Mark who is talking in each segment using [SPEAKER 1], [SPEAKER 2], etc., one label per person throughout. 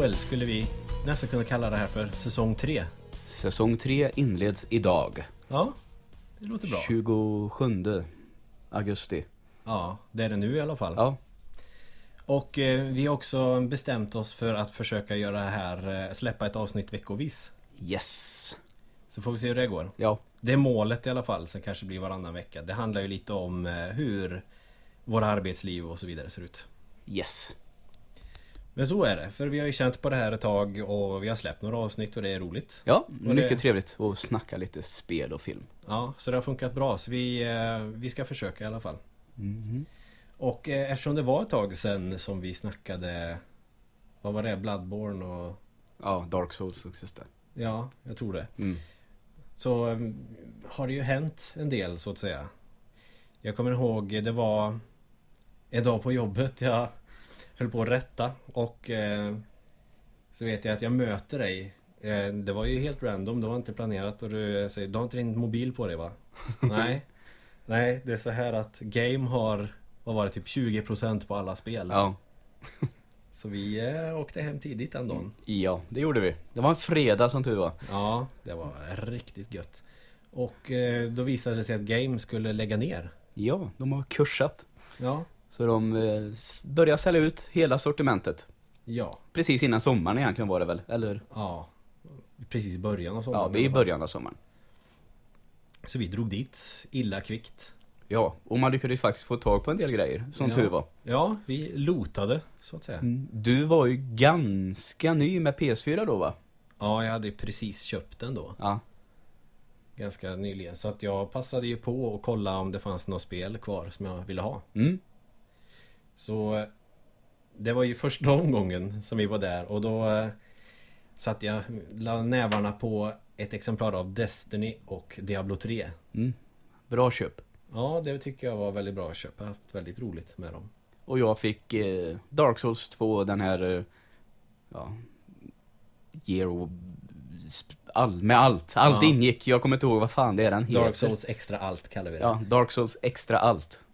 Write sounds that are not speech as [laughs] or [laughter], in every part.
[SPEAKER 1] Joel, skulle vi nästan kunna kalla det här för säsong 3?
[SPEAKER 2] Säsong 3 inleds idag.
[SPEAKER 1] Ja, det låter bra.
[SPEAKER 2] 27 augusti.
[SPEAKER 1] Ja, det är det nu i alla fall.
[SPEAKER 2] Ja,
[SPEAKER 1] Och eh, vi har också bestämt oss för att försöka göra det här, eh, släppa ett avsnitt veckovis.
[SPEAKER 2] yes.
[SPEAKER 1] Så får vi se hur det går.
[SPEAKER 2] Ja,
[SPEAKER 1] Det är målet i alla fall, sen kanske blir varannan vecka. Det handlar ju lite om eh, hur våra arbetsliv och så vidare ser ut.
[SPEAKER 2] yes.
[SPEAKER 1] Men så är det, för vi har ju känt på det här ett tag och vi har släppt några avsnitt och det är roligt.
[SPEAKER 2] Ja,
[SPEAKER 1] Och
[SPEAKER 2] mycket
[SPEAKER 1] det-
[SPEAKER 2] trevligt att snacka lite spel och film.
[SPEAKER 1] Ja, så det har funkat bra. Så vi, eh, vi ska försöka i alla fall.
[SPEAKER 2] Mhm.
[SPEAKER 1] Och eh, eftersom det var ett tag sedan som vi snackade Vad var det? Bloodborne och
[SPEAKER 2] Ja, Dark Souls det.
[SPEAKER 1] Ja, jag tror det.
[SPEAKER 2] Mm.
[SPEAKER 1] Så eh, har det ju hänt en del så att säga. Jag kommer ihåg det var en dag på jobbet jag höll på att rätta och eh, så vet jag att jag möter dig. Eh, det var ju helt random, det var inte planerat och du säger du har inte din mobil på dig va? [laughs] Nej. Nej, det är så här att Game har vad var det, typ 20% på alla spel.
[SPEAKER 2] Ja. [laughs]
[SPEAKER 1] Så vi eh, åkte hem tidigt den dagen.
[SPEAKER 2] ja, det gjorde vi. Det var en fredag som tur var.
[SPEAKER 1] Ja, det var riktigt gött. Och eh, då visade det sig att Game skulle lägga ner.
[SPEAKER 2] Ja, de har kursat.
[SPEAKER 1] Ja.
[SPEAKER 2] Så de eh, börjar sälja ut hela sortimentet.
[SPEAKER 1] Ja.
[SPEAKER 2] Precis innan sommaren egentligen var det väl? Eller?
[SPEAKER 1] Ja. Precis i början av
[SPEAKER 2] Ja,
[SPEAKER 1] sommaren.
[SPEAKER 2] vi är i början av sommaren.
[SPEAKER 1] Så vi drog dit illa kvickt.
[SPEAKER 2] Ja, och man lyckades faktiskt få tag på en del grejer, som
[SPEAKER 1] Ja.
[SPEAKER 2] tur var.
[SPEAKER 1] Ja, vi lotade så att säga.
[SPEAKER 2] Mm. Du var ju ganska ny med PS4 då va?
[SPEAKER 1] Ja, jag hade precis köpt den då.
[SPEAKER 2] Ja.
[SPEAKER 1] Ganska nyligen. Så att jag passade ju på att kolla om det fanns något spel kvar som jag ville ha.
[SPEAKER 2] Mm.
[SPEAKER 1] Så eh, det var ju första omgången som vi var där och då eh, satt jag, la nävarna på ett exemplar av Destiny och Diablo 3.
[SPEAKER 2] Mm. Bra köp.
[SPEAKER 1] Ja, det tycker jag var väldigt bra köp. Jag har haft väldigt roligt med dem.
[SPEAKER 2] Och jag fick eh, Dark Souls 2, den här... Eh, ja... Sp- All, med allt. Allt
[SPEAKER 1] Ja.
[SPEAKER 2] ingick. Jag kommer inte ihåg vad fan det är den heter.
[SPEAKER 1] Dark Souls extra allt kallar vi det.
[SPEAKER 2] Ja, Dark Souls extra allt.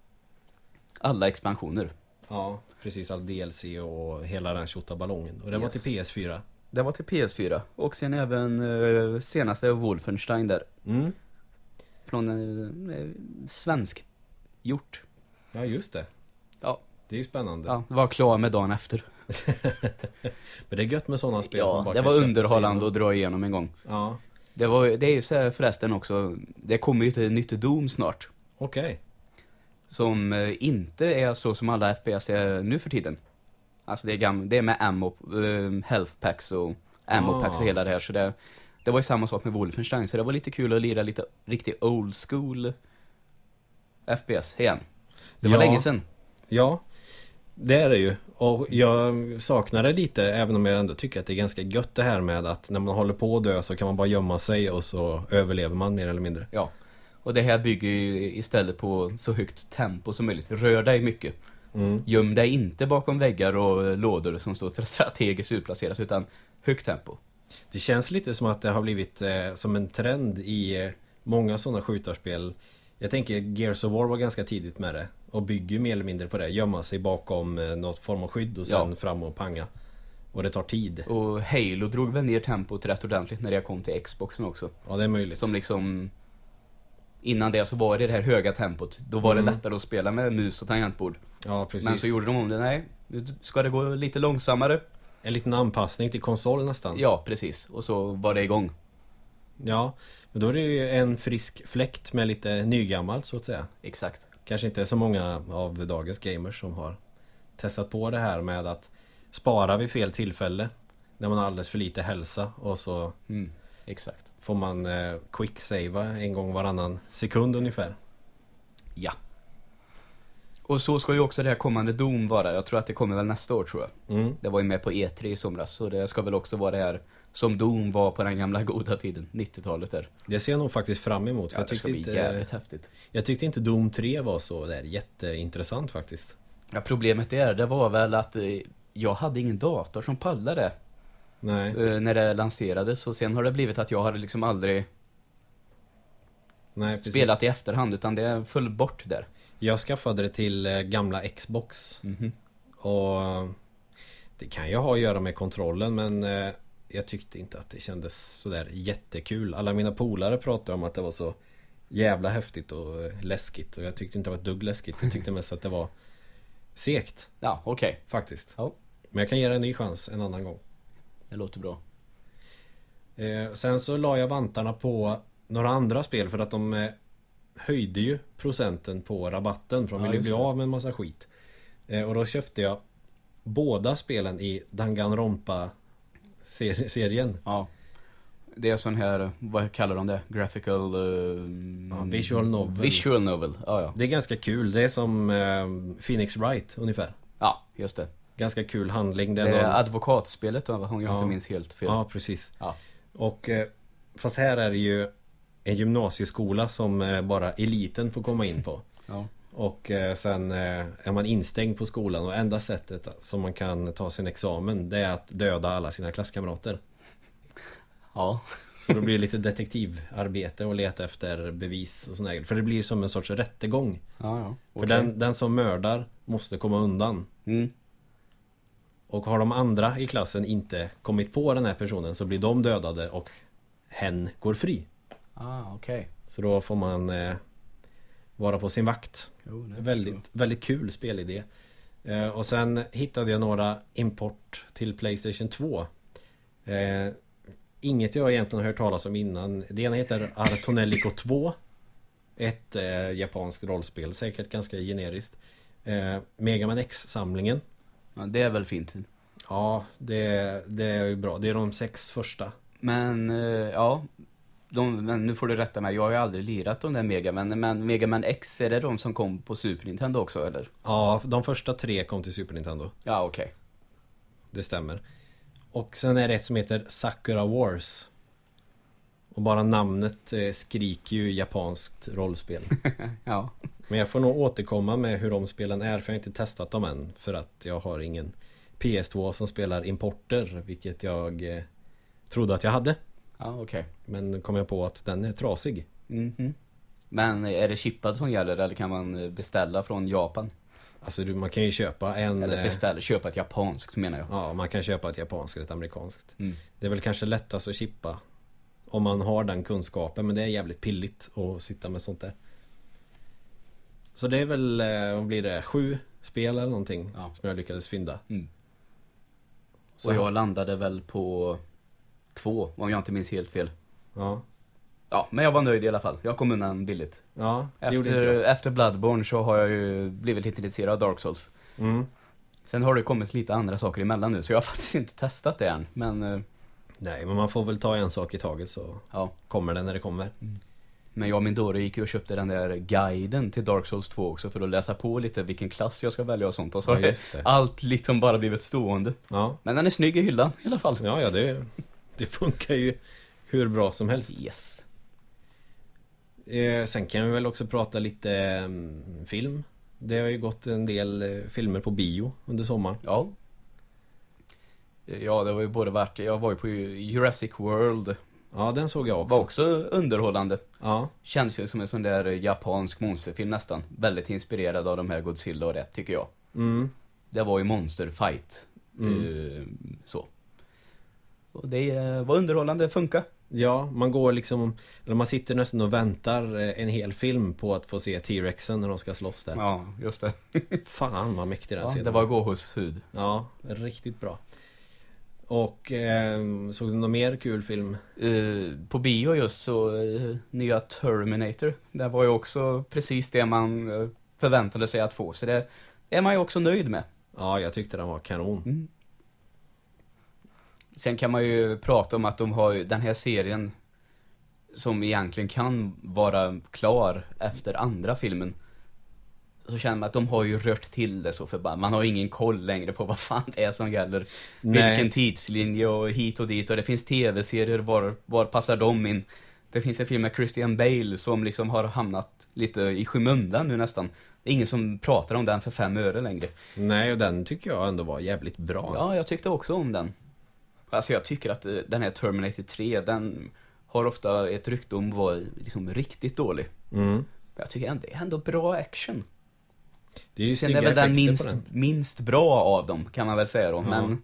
[SPEAKER 2] Alla expansioner.
[SPEAKER 1] Ja, precis. All DLC och hela den tjottaballongen. Och det var
[SPEAKER 2] Yes.
[SPEAKER 1] till PS4.
[SPEAKER 2] Det var till PS4. Och sen även eh, senaste Wolfenstein där.
[SPEAKER 1] Mm.
[SPEAKER 2] Från eh, eh, svensk gjort.
[SPEAKER 1] Ja, just det.
[SPEAKER 2] Ja.
[SPEAKER 1] Det är ju spännande.
[SPEAKER 2] Ja, var klar med dagen efter. [laughs]
[SPEAKER 1] Men det är gött med sådana spel. som
[SPEAKER 2] Ja,
[SPEAKER 1] bara
[SPEAKER 2] det
[SPEAKER 1] kan
[SPEAKER 2] var
[SPEAKER 1] sätta sig
[SPEAKER 2] underhållande
[SPEAKER 1] in
[SPEAKER 2] att dra igenom en gång.
[SPEAKER 1] Ja,
[SPEAKER 2] Det, var, det är ju så här förresten också, det kommer ju ett nytt Doom snart.
[SPEAKER 1] okej.
[SPEAKER 2] Som eh, inte är så som alla FPS är nu för tiden. Alltså det är, gam- det är med ammo, eh, health packs och ammo packs
[SPEAKER 1] Ah.
[SPEAKER 2] och hela det här. Så det, det var ju samma sak med Wolfenstein, så det var lite kul att lira lite riktigt old school FPS igen. Det var
[SPEAKER 1] Ja.
[SPEAKER 2] länge sedan.
[SPEAKER 1] Ja, det är det ju. Och jag saknar det lite även om jag ändå tycker att det är ganska gött det här med att när man håller på att dö så kan man bara gömma sig och så överlever man mer eller mindre.
[SPEAKER 2] Ja. Och det här bygger ju istället på så högt tempo som möjligt. Rör dig mycket.
[SPEAKER 1] Mm.
[SPEAKER 2] Göm dig inte bakom väggar och lådor som står strategiskt utplacerat utan högt tempo.
[SPEAKER 1] Det känns lite som att det har blivit eh, som en trend i eh, många sådana skjutarspel. Jag tänker Gears of War var ganska tidigt med det. Och bygger mer eller mindre på det. Gömma sig bakom eh, något form av skydd och sen
[SPEAKER 2] Ja.
[SPEAKER 1] fram och panga. Och det tar tid.
[SPEAKER 2] Och Halo drog väl ner tempot rätt ordentligt när det kom till Xboxen också.
[SPEAKER 1] Ja, det är möjligt.
[SPEAKER 2] Som liksom... Innan det så var det det här höga tempot. Då var
[SPEAKER 1] Mm.
[SPEAKER 2] det lättare att spela med mus och tangentbord.
[SPEAKER 1] Ja, precis.
[SPEAKER 2] Men så gjorde de om det. Nej, nu ska det gå lite långsammare.
[SPEAKER 1] En liten anpassning till konsol nästan.
[SPEAKER 2] Ja, precis. Och så var det igång.
[SPEAKER 1] Ja, men då är det ju en frisk fläkt med lite nygammalt så att säga.
[SPEAKER 2] Exakt.
[SPEAKER 1] Kanske inte så många av dagens gamers som har testat på det här med att spara vid fel tillfälle. När man har alldeles för lite hälsa och så
[SPEAKER 2] Mm, exakt.
[SPEAKER 1] Får man eh, quick-savea en gång varannan sekund ungefär.
[SPEAKER 2] Ja. Och så ska ju också det här kommande Doom vara. Jag tror att det kommer väl nästa år tror jag.
[SPEAKER 1] Mm.
[SPEAKER 2] Det var ju med på E3 i somras. Så det ska väl också vara det här som Doom var på den gamla [laughs] goda tiden. 90-talet där.
[SPEAKER 1] Det ser jag nog faktiskt fram emot. För
[SPEAKER 2] Ja,
[SPEAKER 1] jag,
[SPEAKER 2] det ska
[SPEAKER 1] tyckte
[SPEAKER 2] bli
[SPEAKER 1] inte,
[SPEAKER 2] jävligt häftigt.
[SPEAKER 1] jag tyckte inte Doom 3 var så där jätteintressant faktiskt.
[SPEAKER 2] Ja, problemet är, det var väl att eh, jag hade ingen dator som pallade det.
[SPEAKER 1] Nej.
[SPEAKER 2] eh, när det lanserades. Och sen har det blivit att jag har liksom aldrig
[SPEAKER 1] Nej,
[SPEAKER 2] spelat i efterhand. Utan det föll bort där.
[SPEAKER 1] Jag skaffade det till eh, gamla Xbox.
[SPEAKER 2] Mhm.
[SPEAKER 1] Och Det kan ju ha att göra med kontrollen men eh, jag tyckte inte att det kändes sådär jättekul. Alla mina polare pratade om att det var så jävla häftigt och läskigt och jag tyckte inte det var ett dugg läskigt. Jag tyckte mest att det var segt
[SPEAKER 2] Ja, okej.
[SPEAKER 1] faktiskt.
[SPEAKER 2] Ja.
[SPEAKER 1] Men jag kan ge det en ny chans en annan gång.
[SPEAKER 2] Det låter bra.
[SPEAKER 1] Eh, sen så la jag vantarna på några andra spel för att de eh, höjde ju procenten på rabatten för de
[SPEAKER 2] Ja,
[SPEAKER 1] ville bli av med en massa skit. Eh, och då köpte jag båda spelen i Danganronpa ser- serien.
[SPEAKER 2] Ja. Det är sån här, vad kallar de det? Graphical... eh,
[SPEAKER 1] Ja, visual novel.
[SPEAKER 2] Visual novel, ja ja.
[SPEAKER 1] Det är ganska kul. Det är som eh, Phoenix Wright ungefär.
[SPEAKER 2] Ja, just det.
[SPEAKER 1] Ganska kul handling. Det
[SPEAKER 2] Det
[SPEAKER 1] är
[SPEAKER 2] är
[SPEAKER 1] någon...
[SPEAKER 2] advokatspelet om jag
[SPEAKER 1] Ja.
[SPEAKER 2] inte minns helt fel.
[SPEAKER 1] Ja, precis.
[SPEAKER 2] Ja.
[SPEAKER 1] Och eh, fast här är det ju en gymnasieskola som eh, bara eliten får komma in på. [laughs]
[SPEAKER 2] Ja.
[SPEAKER 1] Och eh, sen är man instängd på skolan och enda sättet som man kan ta sin examen det är att döda alla sina klasskamrater.
[SPEAKER 2] Ja.
[SPEAKER 1] Så då blir det lite detektivarbete och leta efter bevis och sådär. För det blir som en sorts rättegång.
[SPEAKER 2] Ja, ja.
[SPEAKER 1] För
[SPEAKER 2] Okej.
[SPEAKER 1] den, den som mördar måste komma undan.
[SPEAKER 2] Mm.
[SPEAKER 1] Och har de andra i klassen inte kommit på den här personen så blir de dödade och hen går fri.
[SPEAKER 2] Ah, okej.
[SPEAKER 1] Så då får man eh, vara på sin vakt.
[SPEAKER 2] Jo,
[SPEAKER 1] Väldigt, väldigt kul spelidé. Eh, och sen hittade jag några import till Playstation 2. Eh, inget jag egentligen har hört talas om innan. Det ena heter Artonelico 2. Ett eh, japanskt rollspel, säkert ganska generiskt. Eh, Mega Man X-samlingen.
[SPEAKER 2] Ja, det är väl fint.
[SPEAKER 1] Ja, det, det är ju bra. Det är de sex första.
[SPEAKER 2] Men, eh, ja. De, men nu får du rätta mig, jag har ju aldrig lirat de där Megaman. Men Megaman X, är det de som kom på Super Nintendo också eller?
[SPEAKER 1] Ja, de första tre kom till Super Nintendo.
[SPEAKER 2] Ja, okej.
[SPEAKER 1] Det stämmer. Och sen är det ett som heter Sakura Wars. Och bara namnet eh, skriker ju japanskt rollspel. [laughs]
[SPEAKER 2] Ja.
[SPEAKER 1] Men jag får nog återkomma med hur de spelen är för jag har inte testat dem än. För att jag har ingen PS2 som spelar importer. Vilket jag eh, trodde att jag hade.
[SPEAKER 2] Ja, okej.
[SPEAKER 1] Men kom jag på att den är trasig.
[SPEAKER 2] Mhm. Men är det chippad som gäller eller kan man beställa från Japan?
[SPEAKER 1] Alltså du, man kan ju köpa en...
[SPEAKER 2] Eller
[SPEAKER 1] eh,
[SPEAKER 2] beställa, köpa ett japanskt menar jag.
[SPEAKER 1] Ja, man kan köpa ett japanskt eller ett amerikanskt.
[SPEAKER 2] Mm.
[SPEAKER 1] Det är väl kanske lättast att chippa Om man har den kunskapen men det är jävligt pilligt att sitta med sånt där Så det är väl, eh, vad blir det, sju spel eller någonting
[SPEAKER 2] Ja.
[SPEAKER 1] som jag lyckades fynda
[SPEAKER 2] Mm.
[SPEAKER 1] Så,
[SPEAKER 2] Och jag landade väl på två, om jag inte minns helt fel.
[SPEAKER 1] Ja,
[SPEAKER 2] Ja, men jag var nöjd i alla fall. Jag kom undan billigt.
[SPEAKER 1] ja det gjorde inte
[SPEAKER 2] Efter,
[SPEAKER 1] jag
[SPEAKER 2] efter Bloodborne så har jag ju blivit lite intresserad av Dark Souls.
[SPEAKER 1] mm.
[SPEAKER 2] Sen har det kommit lite andra saker emellan nu, så jag har [laughs] faktiskt inte testat det än. Men, eh,
[SPEAKER 1] Nej men man får väl ta en sak i taget så
[SPEAKER 2] ja.
[SPEAKER 1] kommer det när det kommer
[SPEAKER 2] Men jag och min Dore gick ju och köpte den där guiden till Dark Souls 2 också för att läsa på lite vilken klass jag ska välja och sånt. Och så
[SPEAKER 1] Ja,
[SPEAKER 2] har det. allt liksom bara blivit stående.
[SPEAKER 1] Ja,
[SPEAKER 2] Men den är snygg i hyllan i alla fall.
[SPEAKER 1] ja, ja det, det funkar ju hur bra som helst
[SPEAKER 2] Yes.
[SPEAKER 1] Eh, sen kan vi väl också prata lite mm, film. Det har ju gått en del eh, filmer på bio under sommaren.
[SPEAKER 2] Ja. Ja, det var ju både varit, jag var ju på Jurassic World.
[SPEAKER 1] Ja, den såg jag
[SPEAKER 2] Var
[SPEAKER 1] också.
[SPEAKER 2] också underhållande.
[SPEAKER 1] Ja,
[SPEAKER 2] Känns ju som en sån där japansk monsterfilm nästan. Väldigt inspirerad av de här Godzilla och det, tycker jag.
[SPEAKER 1] mm,
[SPEAKER 2] Det var ju monsterfight.
[SPEAKER 1] Mm.
[SPEAKER 2] Eh, så. Och det eh, var underhållande, funka.
[SPEAKER 1] ja, man går liksom Eller man sitter nästan och väntar eh, en hel film på att få se T-Rexen när de ska slåss där.
[SPEAKER 2] Ja, just det.
[SPEAKER 1] Fan vad mäktig den
[SPEAKER 2] Ja,
[SPEAKER 1] scenen
[SPEAKER 2] det var gåshud.
[SPEAKER 1] Ja, riktigt bra. Och eh, såg du någon mer kul film?
[SPEAKER 2] Eh, på bio just så, eh, nya Terminator. Det var ju också precis det man eh, förväntade sig att få. Så det är man ju också nöjd med.
[SPEAKER 1] Ja, jag tyckte den var kanon.
[SPEAKER 2] Mm. Sen kan man ju prata om att de har ju den här serien som egentligen kan vara klar efter andra filmen. Så känner man att de har ju rört till det så förbannat. Man har ingen koll längre på vad fan det är som gäller.
[SPEAKER 1] Nej.
[SPEAKER 2] Vilken tidslinje och hit och dit och det finns tv-serier, var, var passar de in? Det finns en film med Christian Bale som liksom har hamnat lite i skymundan nu nästan. Det är ingen som pratar om den för fem öre längre.
[SPEAKER 1] Nej, och den tycker jag ändå var jävligt bra.
[SPEAKER 2] Ja, jag tyckte också om den. Alltså jag tycker att eh, den här Terminator 3, den har ofta ett rykte om att vara liksom riktigt dålig.
[SPEAKER 1] Mm.
[SPEAKER 2] Men jag tycker ändå, det är ändå bra action.
[SPEAKER 1] Det är ju
[SPEAKER 2] Sen är väl den minst,
[SPEAKER 1] den.
[SPEAKER 2] minst bra av dem, kan man väl säga då.
[SPEAKER 1] Ja.
[SPEAKER 2] Men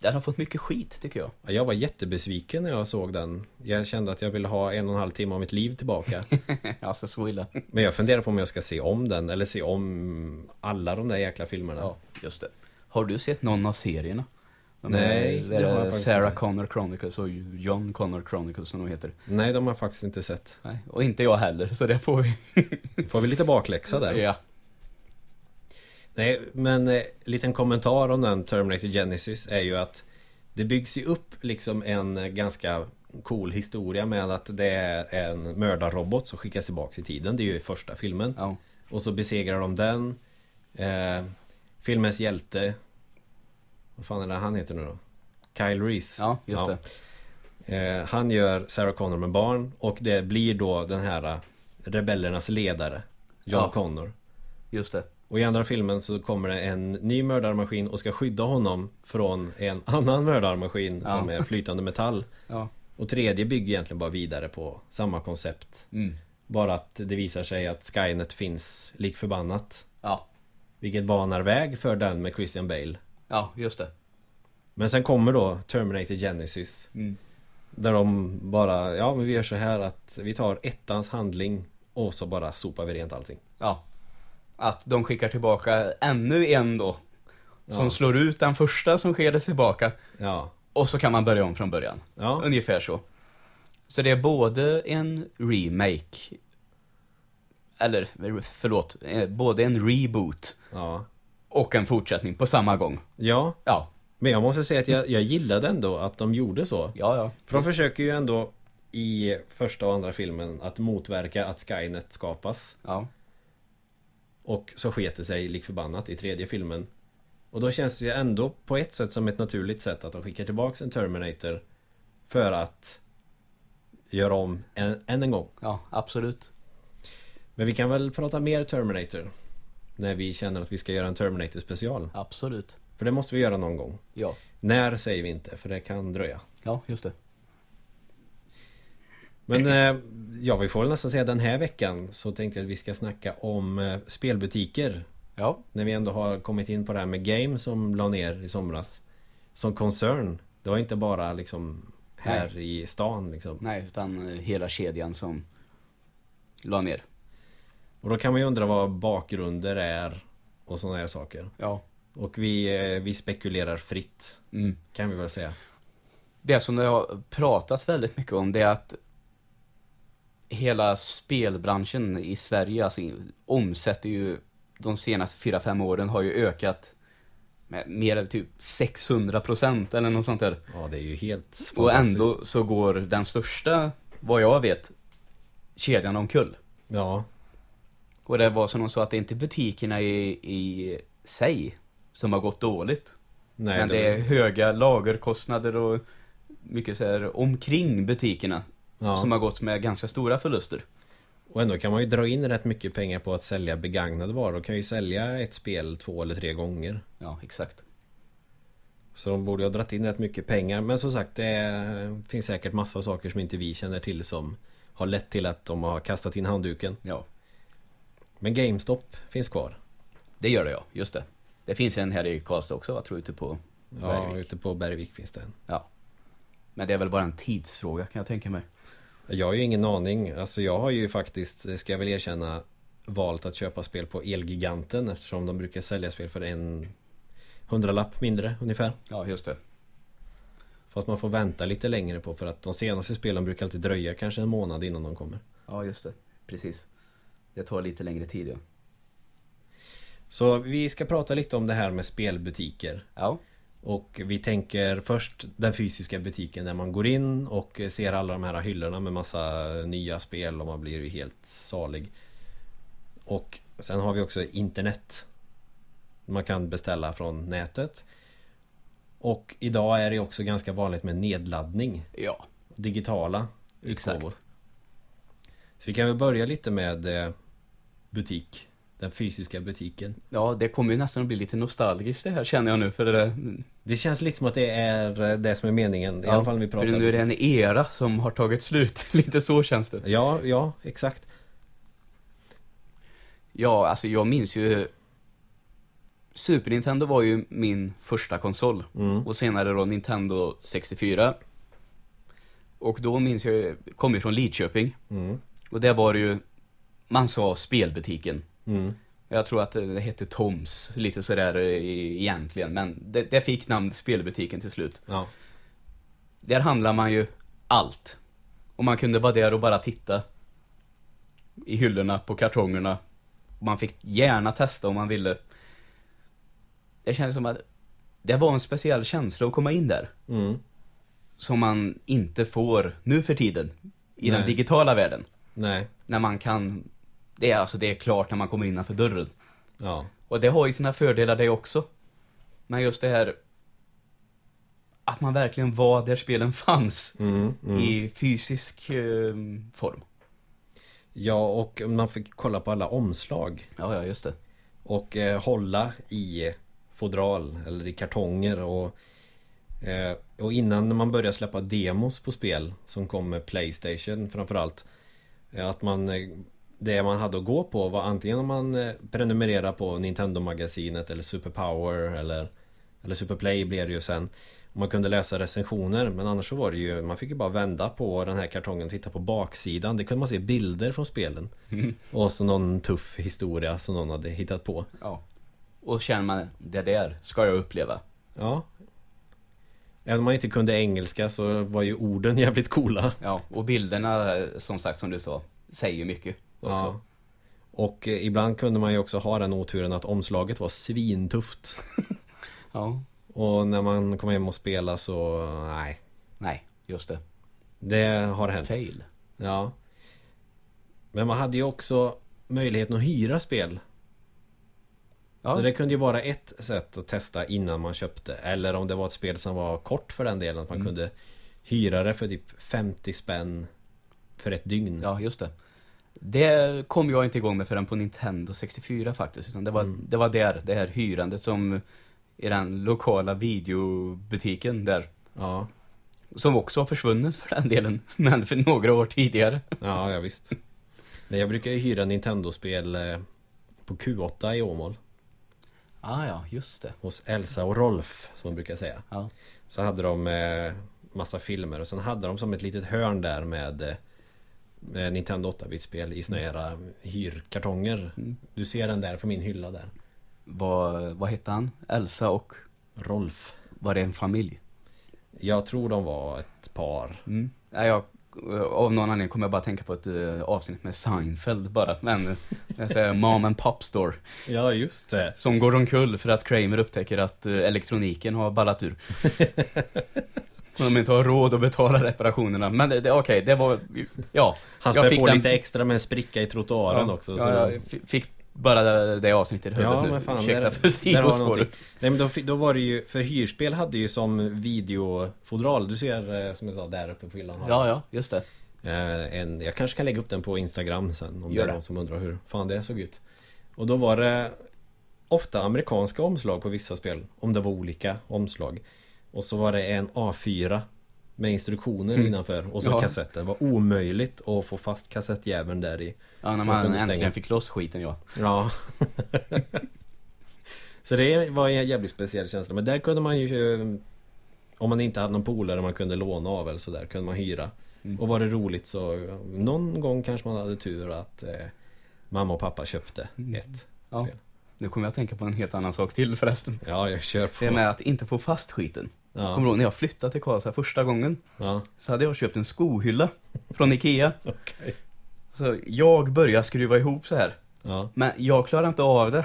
[SPEAKER 2] den har fått mycket skit, tycker jag.
[SPEAKER 1] Ja, Jag var jättebesviken när jag såg den. Jag kände att jag ville ha en och en halv timme av mitt liv tillbaka. [laughs]
[SPEAKER 2] alltså så illa.
[SPEAKER 1] Men jag funderar på om jag ska se om den eller se om alla de där jäkla filmerna.
[SPEAKER 2] Ja, just det. Har du sett någon av serierna? De
[SPEAKER 1] Nej,
[SPEAKER 2] är,
[SPEAKER 1] det har jag
[SPEAKER 2] Sarah
[SPEAKER 1] inte.
[SPEAKER 2] Connor Chronicles och John Connor Chronicles som de heter.
[SPEAKER 1] Nej, de har jag faktiskt inte sett.
[SPEAKER 2] Nej, och inte jag heller, så det får vi.
[SPEAKER 1] Får vi lite bakläxa där? [laughs]
[SPEAKER 2] Ja.
[SPEAKER 1] Nej, men eh, liten kommentar om den Terminator Genesis är ju att det byggs ju upp liksom en eh, ganska cool historia med att det är en mördarrobot som skickas tillbaks i tiden. Det är ju i första filmen.
[SPEAKER 2] ja.
[SPEAKER 1] Och så besegrar de den. Eh, filmens hjälte. Vad fan är det han heter nu då? Kyle Reese.
[SPEAKER 2] Ja, just
[SPEAKER 1] Ja.
[SPEAKER 2] det.
[SPEAKER 1] Eh, han gör Sarah Connor med barn och det blir då den här eh, rebellernas ledare. John
[SPEAKER 2] Ja.
[SPEAKER 1] Connor.
[SPEAKER 2] Just det.
[SPEAKER 1] Och i andra filmen så kommer det en ny mördarmaskin och ska skydda honom från en annan mördarmaskin
[SPEAKER 2] Ja.
[SPEAKER 1] som är flytande metall.
[SPEAKER 2] Ja.
[SPEAKER 1] Och tredje bygger egentligen bara vidare på samma koncept.
[SPEAKER 2] Mm.
[SPEAKER 1] Bara att det visar sig att Skynet finns lik förbannat.
[SPEAKER 2] Ja.
[SPEAKER 1] Vilket banar väg för den med Christian Bale.
[SPEAKER 2] Ja, just det.
[SPEAKER 1] Men sen kommer då Terminator Genesis.
[SPEAKER 2] Mm.
[SPEAKER 1] Där de bara, ja men vi gör så här att vi tar ettans handling och så bara sopar vi rent allting.
[SPEAKER 2] Ja. Att de skickar tillbaka ännu en då. Som
[SPEAKER 1] Ja.
[SPEAKER 2] slår ut den första som skickades tillbaka.
[SPEAKER 1] Ja.
[SPEAKER 2] Och så kan man börja om från början.
[SPEAKER 1] Ja.
[SPEAKER 2] Ungefär så. Så det är både en remake Eller förlåt, eh, både en reboot
[SPEAKER 1] Ja.
[SPEAKER 2] och en fortsättning på samma gång.
[SPEAKER 1] Ja.
[SPEAKER 2] Ja,
[SPEAKER 1] Men jag måste säga att jag, jag gillade ändå att de gjorde så.
[SPEAKER 2] ja, ja.
[SPEAKER 1] För de försöker ju ändå i första och andra filmen att motverka att Skynet skapas.
[SPEAKER 2] Ja,
[SPEAKER 1] Och så sket det sig lik förbannat i tredje filmen. Och då känns det ju ändå på ett sätt som ett naturligt sätt att de skickar tillbaks en Terminator. För att göra om än, en gång.
[SPEAKER 2] ja, absolut.
[SPEAKER 1] Men vi kan väl prata mer Terminator. När vi känner att vi ska göra en Terminator special.
[SPEAKER 2] Absolut.
[SPEAKER 1] För det måste vi göra någon gång.
[SPEAKER 2] Ja,
[SPEAKER 1] När säger vi inte, för det kan dröja.
[SPEAKER 2] ja, just det.
[SPEAKER 1] Men eh, ja, vi får väl nästan säga den här veckan så tänkte jag att vi ska snacka om eh, spelbutiker.
[SPEAKER 2] Ja,
[SPEAKER 1] När vi ändå har kommit in på det här med Game som la ner i somras. Som koncern. Det var inte bara liksom här i stan liksom.
[SPEAKER 2] nej, utan eh, hela kedjan som la ner.
[SPEAKER 1] Och då kan man ju undra vad bakgrunder är och sådana här saker.
[SPEAKER 2] Ja.
[SPEAKER 1] Och vi, vi spekulerar fritt.
[SPEAKER 2] Mm.
[SPEAKER 1] Kan vi väl säga.
[SPEAKER 2] Det som det har pratats väldigt mycket om det är att hela spelbranschen i Sverige, alltså omsätter ju de senaste 4-5 åren har ju ökat med mer än typ 600 procent eller något sånt där.
[SPEAKER 1] Ja, det är ju helt
[SPEAKER 2] Och
[SPEAKER 1] fantastiskt.
[SPEAKER 2] ändå så går den största, vad jag vet, kedjan omkull.
[SPEAKER 1] Ja,
[SPEAKER 2] Och det var som de sa att det är inte butikerna i, i sig som har gått dåligt.
[SPEAKER 1] nej.
[SPEAKER 2] men det är höga lagerkostnader och mycket så här omkring butikerna
[SPEAKER 1] ja.
[SPEAKER 2] som har gått med ganska stora förluster.
[SPEAKER 1] Och ändå kan man ju dra in rätt mycket pengar på att sälja begagnade varor. De kan ju sälja ett spel två eller tre gånger.
[SPEAKER 2] Ja, exakt.
[SPEAKER 1] Så de borde ha dragit in rätt mycket pengar. Men som sagt, det finns säkert massa saker som inte vi känner till som har lett till att de har kastat in handduken.
[SPEAKER 2] Ja,
[SPEAKER 1] Men GameStop finns kvar.
[SPEAKER 2] det gör det ja, just det. Det finns en här i Karlstad också, jag tror ute på
[SPEAKER 1] Ja,
[SPEAKER 2] Bergvik.
[SPEAKER 1] ute på Bergvik finns det en.
[SPEAKER 2] Ja. Men det är väl bara en tidsfråga kan jag tänka mig.
[SPEAKER 1] Jag har ju ingen aning. Alltså jag har ju faktiskt, ska jag väl erkänna, valt att köpa spel på Elgiganten eftersom de brukar sälja spel för en hundralapp mindre ungefär.
[SPEAKER 2] Ja, just det.
[SPEAKER 1] Fast man får vänta lite längre på för att de senaste spelen brukar alltid dröja kanske en månad innan de kommer.
[SPEAKER 2] Ja, just det. Precis. Det tar lite längre tid ja.
[SPEAKER 1] Så vi ska prata lite om det här med spelbutiker.
[SPEAKER 2] Ja,
[SPEAKER 1] Och vi tänker först den fysiska butiken där man går in och ser alla de här hyllorna med massa nya spel och man blir ju helt salig. Och sen har vi också internet. Man kan beställa från nätet. Och idag är det också ganska vanligt med nedladdning.
[SPEAKER 2] ja.
[SPEAKER 1] Digitala
[SPEAKER 2] Exakt.
[SPEAKER 1] utgåvor. Så vi kan väl börja lite med eh, butik. Den fysiska butiken.
[SPEAKER 2] Ja, det kommer ju nästan att bli lite nostalgiskt det här känner jag nu för det där.
[SPEAKER 1] Det känns lite som att det är eh, det som är meningen. I alla fall när vi pratar
[SPEAKER 2] För nu är det en era som har tagit slut. [laughs] lite så känns det.
[SPEAKER 1] Ja, ja, exakt.
[SPEAKER 2] Ja, alltså jag minns ju Super Nintendo var ju min första konsol.
[SPEAKER 1] Mm.
[SPEAKER 2] Och senare då Nintendo 64. Och då minns jag, kom ju från Lidköping.
[SPEAKER 1] Mm.
[SPEAKER 2] Och där var det ju, man sa spelbutiken.
[SPEAKER 1] Mm.
[SPEAKER 2] Jag tror att det hette Toms, lite sådär eh, egentligen. Men det, det fick namn spelbutiken till slut.
[SPEAKER 1] Ja.
[SPEAKER 2] Där handlar man ju allt. Och man kunde vara där och bara titta. I hyllorna, på kartongerna. Man fick gärna testa om man ville. Det kändes som att det var en speciell känsla att komma in där.
[SPEAKER 1] Mm.
[SPEAKER 2] Som man inte får nu för tiden. I den
[SPEAKER 1] Nej.
[SPEAKER 2] digitala världen.
[SPEAKER 1] Nej.
[SPEAKER 2] När man kan, det är alltså det är klart när man kommer innanför dörren.
[SPEAKER 1] Ja.
[SPEAKER 2] Och det har ju sina fördelar det också. Men just det här att man verkligen var där spelen fanns
[SPEAKER 1] Mm. Mm.
[SPEAKER 2] i fysisk eh, form.
[SPEAKER 1] Ja, och man fick kolla på alla omslag.
[SPEAKER 2] Ja, ja, just det.
[SPEAKER 1] Och eh, hålla i fodral eller i kartonger och eh, Och innan man började släppa demos på spel Som kom med Playstation framförallt eh, Att man eh, Det man hade att gå på var antingen om man eh, prenumererade på Nintendo-magasinet eller Superpower eller Eller Superplay blev det ju sen. Man kunde läsa recensioner men annars så var det ju Man fick ju bara vända på den här kartongen och titta på baksidan. Det kunde man se bilder från spelen. Och så någon tuff historia som någon hade hittat på.
[SPEAKER 2] Ja. Och känner man, det där ska jag uppleva.
[SPEAKER 1] Ja. Även om man inte kunde engelska så var ju orden [laughs] jävligt coola.
[SPEAKER 2] Ja, och bilderna, eh, som sagt, som du sa, säger mycket också.
[SPEAKER 1] Ja. Och eh, ibland kunde man ju också ha den oturen att omslaget var svintufft [laughs]
[SPEAKER 2] Ja.
[SPEAKER 1] Och när man kom hem och spelade så, nej
[SPEAKER 2] Nej, just det.
[SPEAKER 1] Det har hänt
[SPEAKER 2] Fail.
[SPEAKER 1] Ja Men man hade ju också möjligheten att hyra spel
[SPEAKER 2] Ja.
[SPEAKER 1] Så det kunde ju vara ett sätt att testa innan man köpte Eller om det var ett spel som var kort för den delen Att man
[SPEAKER 2] Mm.
[SPEAKER 1] kunde hyra det för typ 50 spänn För ett dygn
[SPEAKER 2] Ja, just det. Det kom jag inte igång med förrän på Nintendo 64 faktiskt. Utan det var,
[SPEAKER 1] Mm.
[SPEAKER 2] det var där, det här hyrandet som i den lokala videobutiken där.
[SPEAKER 1] Ja,
[SPEAKER 2] Som också har försvunnit för den delen. [laughs] Men för några år tidigare.
[SPEAKER 1] ja, ja visst Nej, Jag brukar ju hyra Nintendo-spel eh, På Q8 i Åmål
[SPEAKER 2] Ah, ja, just det.
[SPEAKER 1] Hos Elsa och Rolf Som man brukar säga
[SPEAKER 2] Ja.
[SPEAKER 1] Så hade de eh, massa filmer och sen hade de som ett litet hörn där med, eh, med Nintendo 8-bit-spel i såna här eh, hyrkartonger.
[SPEAKER 2] Mm.
[SPEAKER 1] Du ser den där på min hylla där.
[SPEAKER 2] Vad, vad hette han? Elsa och
[SPEAKER 1] Rolf.
[SPEAKER 2] var det en familj?
[SPEAKER 1] Jag tror de var ett par.
[SPEAKER 2] Mm. Nej, jag, av någon anledning kommer jag bara tänka på ett uh, avsnitt med Seinfeld bara. Men jag säger Mom and Pop Store.
[SPEAKER 1] Ja, just det.
[SPEAKER 2] Som går omkull för att Kramer upptäcker att uh, elektroniken har ballat ur. [laughs] Och de inte har råd att betala reparationerna. Men det, det, okej, det var, ja.
[SPEAKER 1] Han spär på
[SPEAKER 2] den-
[SPEAKER 1] lite extra med en spricka i trottoaren också. Så
[SPEAKER 2] Ja, fick bara det, det avsnittet i huvudet
[SPEAKER 1] Ja,
[SPEAKER 2] nu.
[SPEAKER 1] men fan,
[SPEAKER 2] Ursäkta
[SPEAKER 1] där-
[SPEAKER 2] för sidospåret.
[SPEAKER 1] Nej men då, då var det ju, för hyrspel hade ju som videofodral, du ser eh, som jag sa där uppe på hyllan
[SPEAKER 2] Ja, ja, just det.
[SPEAKER 1] Eh, en, jag kanske kan lägga upp den på Instagram sen om
[SPEAKER 2] Gör
[SPEAKER 1] det är någon som undrar hur fan det såg ut. Och då var det ofta amerikanska omslag på vissa spel. Om det var olika omslag. Och så var det en A4 med instruktioner
[SPEAKER 2] Mm.
[SPEAKER 1] innanför och så
[SPEAKER 2] Ja.
[SPEAKER 1] kassetten. Det var omöjligt att få fast kassettjäveln där i.
[SPEAKER 2] Ja, när
[SPEAKER 1] man
[SPEAKER 2] man äntligen fick loss skiten, ja.
[SPEAKER 1] Ja. [laughs] så det var en jävligt speciell känsla. Men där kunde man ju eh, Om man inte hade någon polare man kunde låna av eller sådär kunde man hyra.
[SPEAKER 2] Mm.
[SPEAKER 1] Och var det roligt så någon gång kanske man hade tur att eh, Mamma och pappa köpte
[SPEAKER 2] Mm.
[SPEAKER 1] ett.
[SPEAKER 2] ja.
[SPEAKER 1] Spel.
[SPEAKER 2] Nu kommer jag att tänka på en helt annan sak till förresten.
[SPEAKER 1] Ja, jag kör på.
[SPEAKER 2] Det med att inte få fast skiten. Kommer du
[SPEAKER 1] Ja,
[SPEAKER 2] ihåg när jag flyttade till Karlstad första gången?
[SPEAKER 1] ja.
[SPEAKER 2] Så hade jag köpt en skohylla från Ikea. [laughs]
[SPEAKER 1] okej.
[SPEAKER 2] Så jag började skruva ihop så här.
[SPEAKER 1] Ja,
[SPEAKER 2] Men jag klarade inte av det.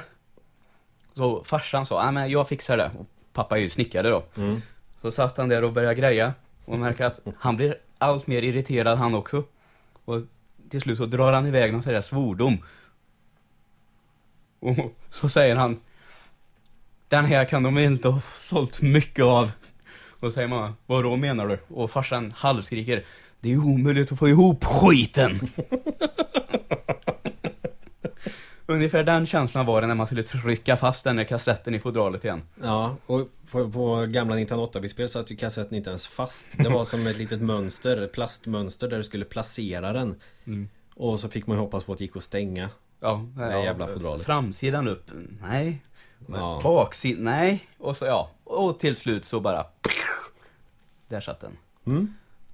[SPEAKER 2] Så farsan sa, nej men jag fixar det. Och pappa är ju snickare då.
[SPEAKER 1] mm.
[SPEAKER 2] Så satt han där och började greja. Och märker att han blir allt mer irriterad han också. Och till slut så drar han iväg någon sån där svordom. Och så säger han Den här kan de inte ha sålt mycket av. Så säger man, vad då menar du? Och farsan halvskriker Det är omöjligt att få ihop skiten! [laughs] Ungefär den känslan var det när man skulle trycka fast den där kassetten i fodralet igen.
[SPEAKER 1] ja. och på, på gamla Nintendo 8-spel satt ju kassetten inte ens fast. Det var som ett litet mönster, ett plastmönster där du skulle placera den.
[SPEAKER 2] Mm.
[SPEAKER 1] Och så fick man ju hoppas på att det gick att stänga
[SPEAKER 2] Ja,
[SPEAKER 1] Det jävla fodralet.
[SPEAKER 2] Framsidan upp, nej.
[SPEAKER 1] Ja.
[SPEAKER 2] Baksidan, nej. Och så ja, och till slut så bara... Där satt den.
[SPEAKER 1] Mm.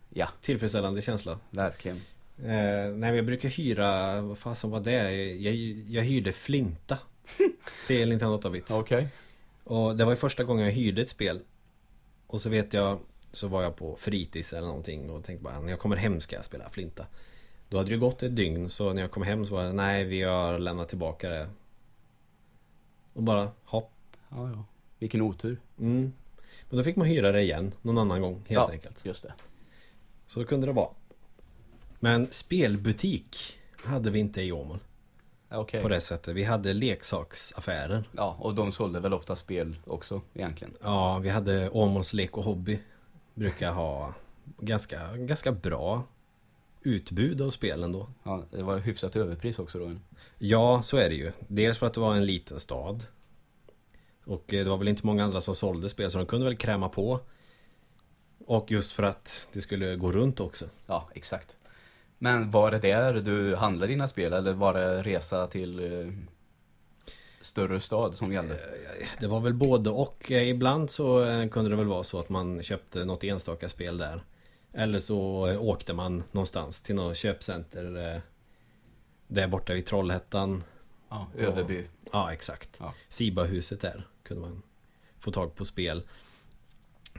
[SPEAKER 2] Ja,
[SPEAKER 1] Tillfredsställande känsla.
[SPEAKER 2] verkligen.
[SPEAKER 1] Eh, nej, jag brukar hyra, vad fasen var det? Jag, jag hyrde Flinta till Nintendo 8-bit.
[SPEAKER 2] Okej.
[SPEAKER 1] Och det var ju första gången jag hyrde ett spel. Och så vet jag, så var jag på fritids eller någonting och tänkte bara när jag kommer hem ska jag spela Flinta. Då hade det gått ett dygn så när jag kom hem så var det nej vi har lämnat tillbaka det. Och bara hopp.
[SPEAKER 2] Ja, ja. Vilken otur.
[SPEAKER 1] Mm. Men då fick man hyra det igen någon annan gång helt
[SPEAKER 2] ja,
[SPEAKER 1] enkelt.
[SPEAKER 2] just det.
[SPEAKER 1] Så kunde det vara. Men spelbutik hade vi inte i Åmål
[SPEAKER 2] Okej.
[SPEAKER 1] på det sättet. Vi hade leksaksaffärer.
[SPEAKER 2] Ja, och de sålde väl ofta spel också egentligen.
[SPEAKER 1] Ja, vi hade Åmåls lek och hobby. Brukar ha ganska, ganska bra utbud av spelen då.
[SPEAKER 2] Ja, det var hyfsat överpris också då.
[SPEAKER 1] Ja, så är det ju. Dels för att det var en liten stad. Och eh, det var väl inte många andra som sålde spel så de kunde väl kräma på. Och just för att det skulle gå runt också.
[SPEAKER 2] Ja, exakt. Men var det där du handlade dina spel eller var det resa till eh, större stad som gällde?
[SPEAKER 1] Det var väl både och. Eh, Ibland så eh, kunde det väl vara så att man köpte något enstaka spel där. Eller så eh, åkte man någonstans till något köpcenter. eh, Där borta vid Trollhättan.
[SPEAKER 2] Ja, Överby.
[SPEAKER 1] Ja, exakt.
[SPEAKER 2] Ja.
[SPEAKER 1] Sibahuset där kunde man få tag på spel.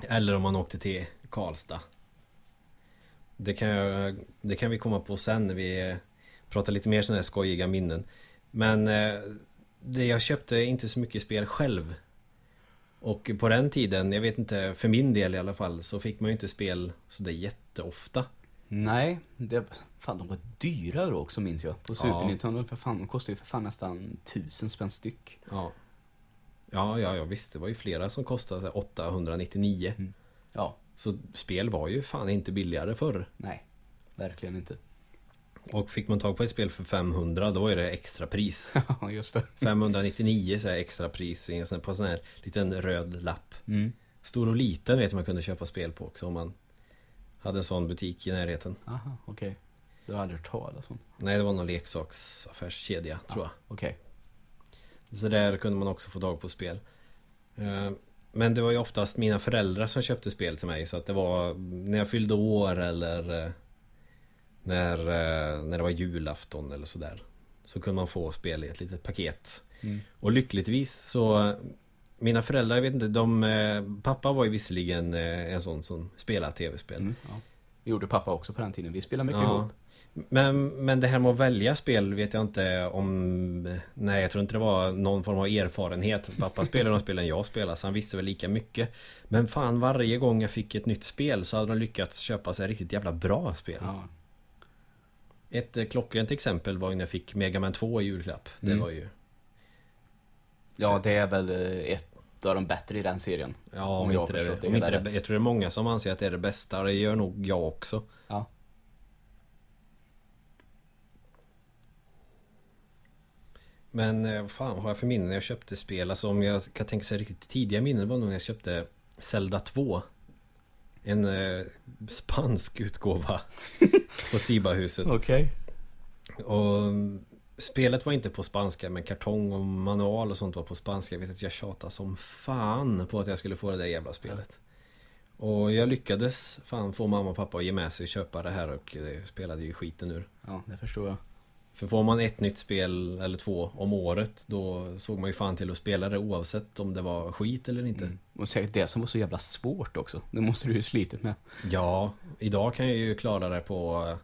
[SPEAKER 1] Eller om man åkte till Karlstad. Det kan, jag, det kan vi komma på sen när vi pratar lite mer sådana här skojiga minnen. Men eh, det jag köpte inte så mycket spel själv. Och på den tiden, jag vet inte, för min del i alla fall, så fick man ju inte spel sådär jätteofta.
[SPEAKER 2] Nej, det, fan de var dyra då också minns jag. På Super
[SPEAKER 1] Ja.
[SPEAKER 2] Nintendo, för fan, de kostade ju för fan nästan tusen spänn styck.
[SPEAKER 1] Ja. Ja, ja, ja visst. Det var ju flera som kostade så här 899.
[SPEAKER 2] Ja,
[SPEAKER 1] Så spel var ju fan inte billigare förr.
[SPEAKER 2] nej. Verkligen inte.
[SPEAKER 1] Och fick man tag på ett spel för 500 då är det extra pris. [laughs]
[SPEAKER 2] Ja, just det.
[SPEAKER 1] 599 så här extra pris på en sån här liten röd lapp.
[SPEAKER 2] Mm.
[SPEAKER 1] Stor och liten vet man kunde köpa spel på också om man hade en sån butik i närheten.
[SPEAKER 2] Aha, okej. Du har aldrig hört talas om?
[SPEAKER 1] Nej, det var någon leksaksaffärskedja tror jag.
[SPEAKER 2] Okej.
[SPEAKER 1] Så där kunde man också få tag på spel. Eh, Men det var ju oftast mina föräldrar som köpte spel till mig så att det var när jag fyllde år eller eh, när, eh, när det var julafton eller sådär. Så kunde man få spel i ett litet paket.
[SPEAKER 2] Mm.
[SPEAKER 1] Och lyckligtvis så Mina föräldrar, jag vet inte, de eh, Pappa var ju visserligen eh, en sån som spelar tv-spel.
[SPEAKER 2] Mm, ja. Gjorde pappa också på den tiden. Vi spelade mycket
[SPEAKER 1] Ja.
[SPEAKER 2] ihop.
[SPEAKER 1] Men, men det här med att välja spel vet jag inte om... Nej, jag tror inte det var någon form av erfarenhet. Pappa spelade de spelen jag spelade, så han visste väl lika mycket. Men fan, varje gång jag fick ett nytt spel så hade de lyckats köpa sig riktigt jävla bra spel.
[SPEAKER 2] Ja.
[SPEAKER 1] Ett eh, klockrent exempel var när jag fick Mega Man 2 i julklapp. Det
[SPEAKER 2] Mm.
[SPEAKER 1] var ju...
[SPEAKER 2] ja, det är väl ett av de bättre i den serien.
[SPEAKER 1] Ja,
[SPEAKER 2] Om jag
[SPEAKER 1] inte det, om inte det, jag tror det är många som anser att det är det bästa och det gör nog jag också.
[SPEAKER 2] Ja.
[SPEAKER 1] Men eh, vad fan har jag för minnen när jag köpte spel? Alltså om jag kan tänka sig riktigt tidiga minnen var nog när jag köpte Zelda 2. En eh, spansk utgåva [laughs] på Sibahuset.
[SPEAKER 2] Okej.
[SPEAKER 1] Och mm, spelet var inte på spanska men kartong och manual och sånt var på spanska. Jag vet att jag tjatade som fan på att jag skulle få det där jävla spelet. Och jag lyckades fan få mamma och pappa att ge med sig och köpa det här och det spelade ju skiten ur.
[SPEAKER 2] Ja, det förstår jag.
[SPEAKER 1] För får man ett nytt spel eller två om året då såg man ju fan till att spela det oavsett om det var skit eller inte.
[SPEAKER 2] Mm. Och säkert det som var så jävla svårt också. Det måste du ju slitit med.
[SPEAKER 1] Ja, idag kan jag ju klara det på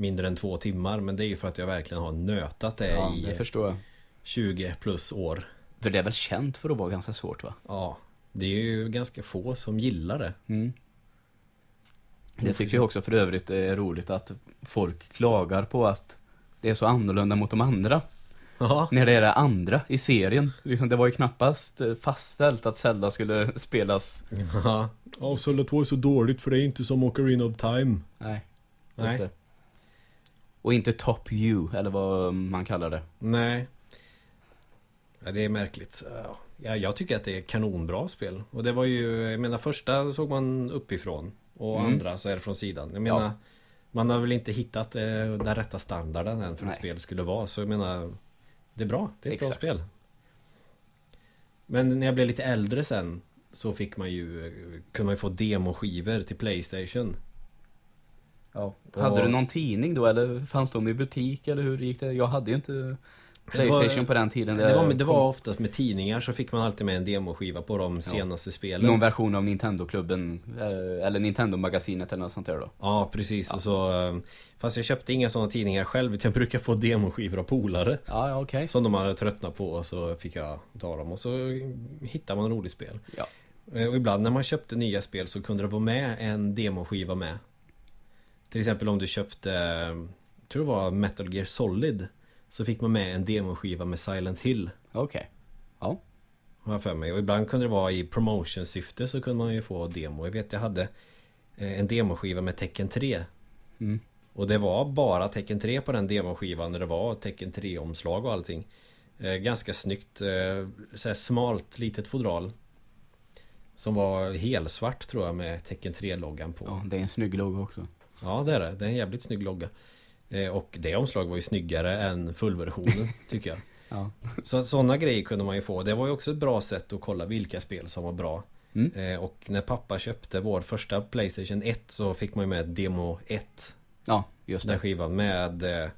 [SPEAKER 1] mindre än två timmar men det är ju för att jag verkligen har nötat det
[SPEAKER 2] Ja,
[SPEAKER 1] i
[SPEAKER 2] det förstår jag.
[SPEAKER 1] 20 plus år.
[SPEAKER 2] För det är väl känt för att vara ganska svårt va?
[SPEAKER 1] Ja, det är ju ganska få som gillar det.
[SPEAKER 2] Mm. Det tycker jag också för övrigt är roligt att folk klagar på att det är så annorlunda mot de andra.
[SPEAKER 1] Ja,
[SPEAKER 2] När det är det andra i serien. Liksom, det var ju knappast eh, fastställt att Zelda skulle spelas.
[SPEAKER 1] ja. Ja, Zelda 2 är så dåligt för det är inte som Ocarina of Time.
[SPEAKER 2] Nej, just
[SPEAKER 1] Nej.
[SPEAKER 2] det. Och inte Top U, eller vad man kallar det.
[SPEAKER 1] Nej. Ja, det är märkligt. Ja, jag tycker att det är kanonbra spel. Och det var ju, jag menar första såg man uppifrån. Och
[SPEAKER 2] Mm.
[SPEAKER 1] andra så är det från sidan. Jag menar,
[SPEAKER 2] Ja.
[SPEAKER 1] man har väl inte hittat eh, den rätta standarden än för ett spel skulle vara. Så jag menar, det är bra. Det är ett
[SPEAKER 2] Exakt.
[SPEAKER 1] bra spel. Men när jag blev lite äldre sen så fick man ju, kunde man ju få demoskivor till Playstation.
[SPEAKER 2] Ja.
[SPEAKER 1] Och-
[SPEAKER 2] Hade du någon tidning då eller fanns de i butik eller hur gick det? Jag hade ju inte Playstation på den tiden.
[SPEAKER 1] Det var, det var oftast med tidningar så fick man alltid med en demoskiva på de senaste spelen.
[SPEAKER 2] Någon version av Nintendo-klubben eh, eller Nintendo-magasinet eller något sånt där då.
[SPEAKER 1] Ja precis och så eh, Fast jag köpte inga sådana tidningar själv utan jag brukar få demoskivor av polare
[SPEAKER 2] Ja, ja okej.
[SPEAKER 1] Som de hade tröttnat på och så fick jag ta dem och så hittar man roligt spel
[SPEAKER 2] Ja.
[SPEAKER 1] Eh, Och ibland när man köpte nya spel så kunde det vara med en demoskiva med Till exempel om du köpte eh, Tror det var Metal Gear Solid Så fick man med en demoskiva med Silent Hill
[SPEAKER 2] Okej. Ja.
[SPEAKER 1] Har jag för mig och ibland kunde det vara i promotion-syfte så kunde man ju få demo Jag vet jag hade eh, En demoskiva med Tekken 3
[SPEAKER 2] Mm.
[SPEAKER 1] Och det var bara Tekken 3 på den demoskivan när det var Tekken 3-omslag och allting eh, Ganska snyggt eh, såhär smalt litet fodral Som var helsvart tror jag med Tekken 3-loggan på
[SPEAKER 2] ja, det är en snygg logga också.
[SPEAKER 1] Ja det är det, det är en jävligt snygg logga eh, Och det omslaget var ju snyggare än fullversionen [laughs] tycker jag
[SPEAKER 2] Ja.
[SPEAKER 1] Så sådana grejer kunde man ju få Det var ju också ett bra sätt att kolla vilka spel som var bra
[SPEAKER 2] Mm.
[SPEAKER 1] eh, Och när pappa köpte vår första Playstation 1 så fick man ju med Demo 1
[SPEAKER 2] Ja, just
[SPEAKER 1] Den
[SPEAKER 2] det.
[SPEAKER 1] skivan med eh,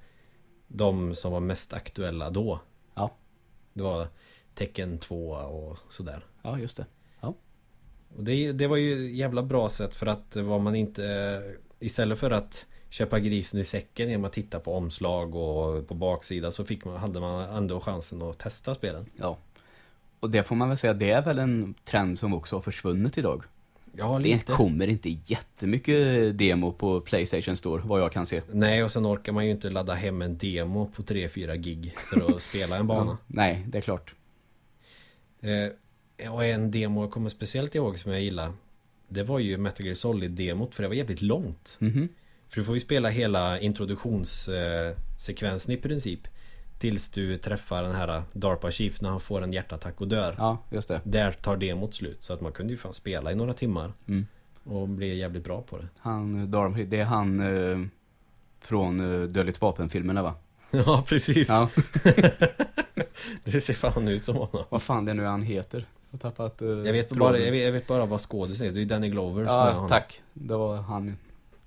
[SPEAKER 1] De som var mest aktuella då
[SPEAKER 2] Ja.
[SPEAKER 1] Det var Tecken 2 och sådär
[SPEAKER 2] Ja, just det.
[SPEAKER 1] Och det, det var ju jävla bra sätt för att var man inte Istället för att köpa grisen i säcken genom att titta på omslag och på baksida så fick man, hade man ändå chansen att testa spelen
[SPEAKER 2] Ja. Och det får man väl säga, det är väl en trend som också har försvunnit idag.
[SPEAKER 1] Ja
[SPEAKER 2] Det kommer inte jättemycket demo på Playstation Store, vad jag kan se.
[SPEAKER 1] Nej och sen orkar man ju inte ladda hem en demo på 3-4 gig för att [laughs] spela en bana
[SPEAKER 2] Ja. Nej, det är klart.
[SPEAKER 1] eh, Och en demo jag kommer speciellt ihåg som jag gillar Det var ju Metal Gear Solid-demot för det var jävligt långt
[SPEAKER 2] Mhm.
[SPEAKER 1] För du får ju spela hela introduktionssekvensen i princip Tills du träffar den här DARPA Chief när han får en hjärtattack och dör
[SPEAKER 2] Ja, just det.
[SPEAKER 1] Där tar demot slut så att man kunde ju fan spela i några timmar
[SPEAKER 2] Mm.
[SPEAKER 1] Och bli jävligt bra på det
[SPEAKER 2] Han, Darm, det är han eh, från eh, Dödligt vapen-filmerna va? [laughs]
[SPEAKER 1] Ja precis
[SPEAKER 2] Ja, [laughs]
[SPEAKER 1] Det ser fan ut som honom
[SPEAKER 2] vad fan det nu är han heter. Jag har tappat eh,
[SPEAKER 1] jag vet, bara, jag, vet, jag vet bara vad skådisen heter, det är Danny Glover som är
[SPEAKER 2] Ja,
[SPEAKER 1] honom.
[SPEAKER 2] tack. Det var han,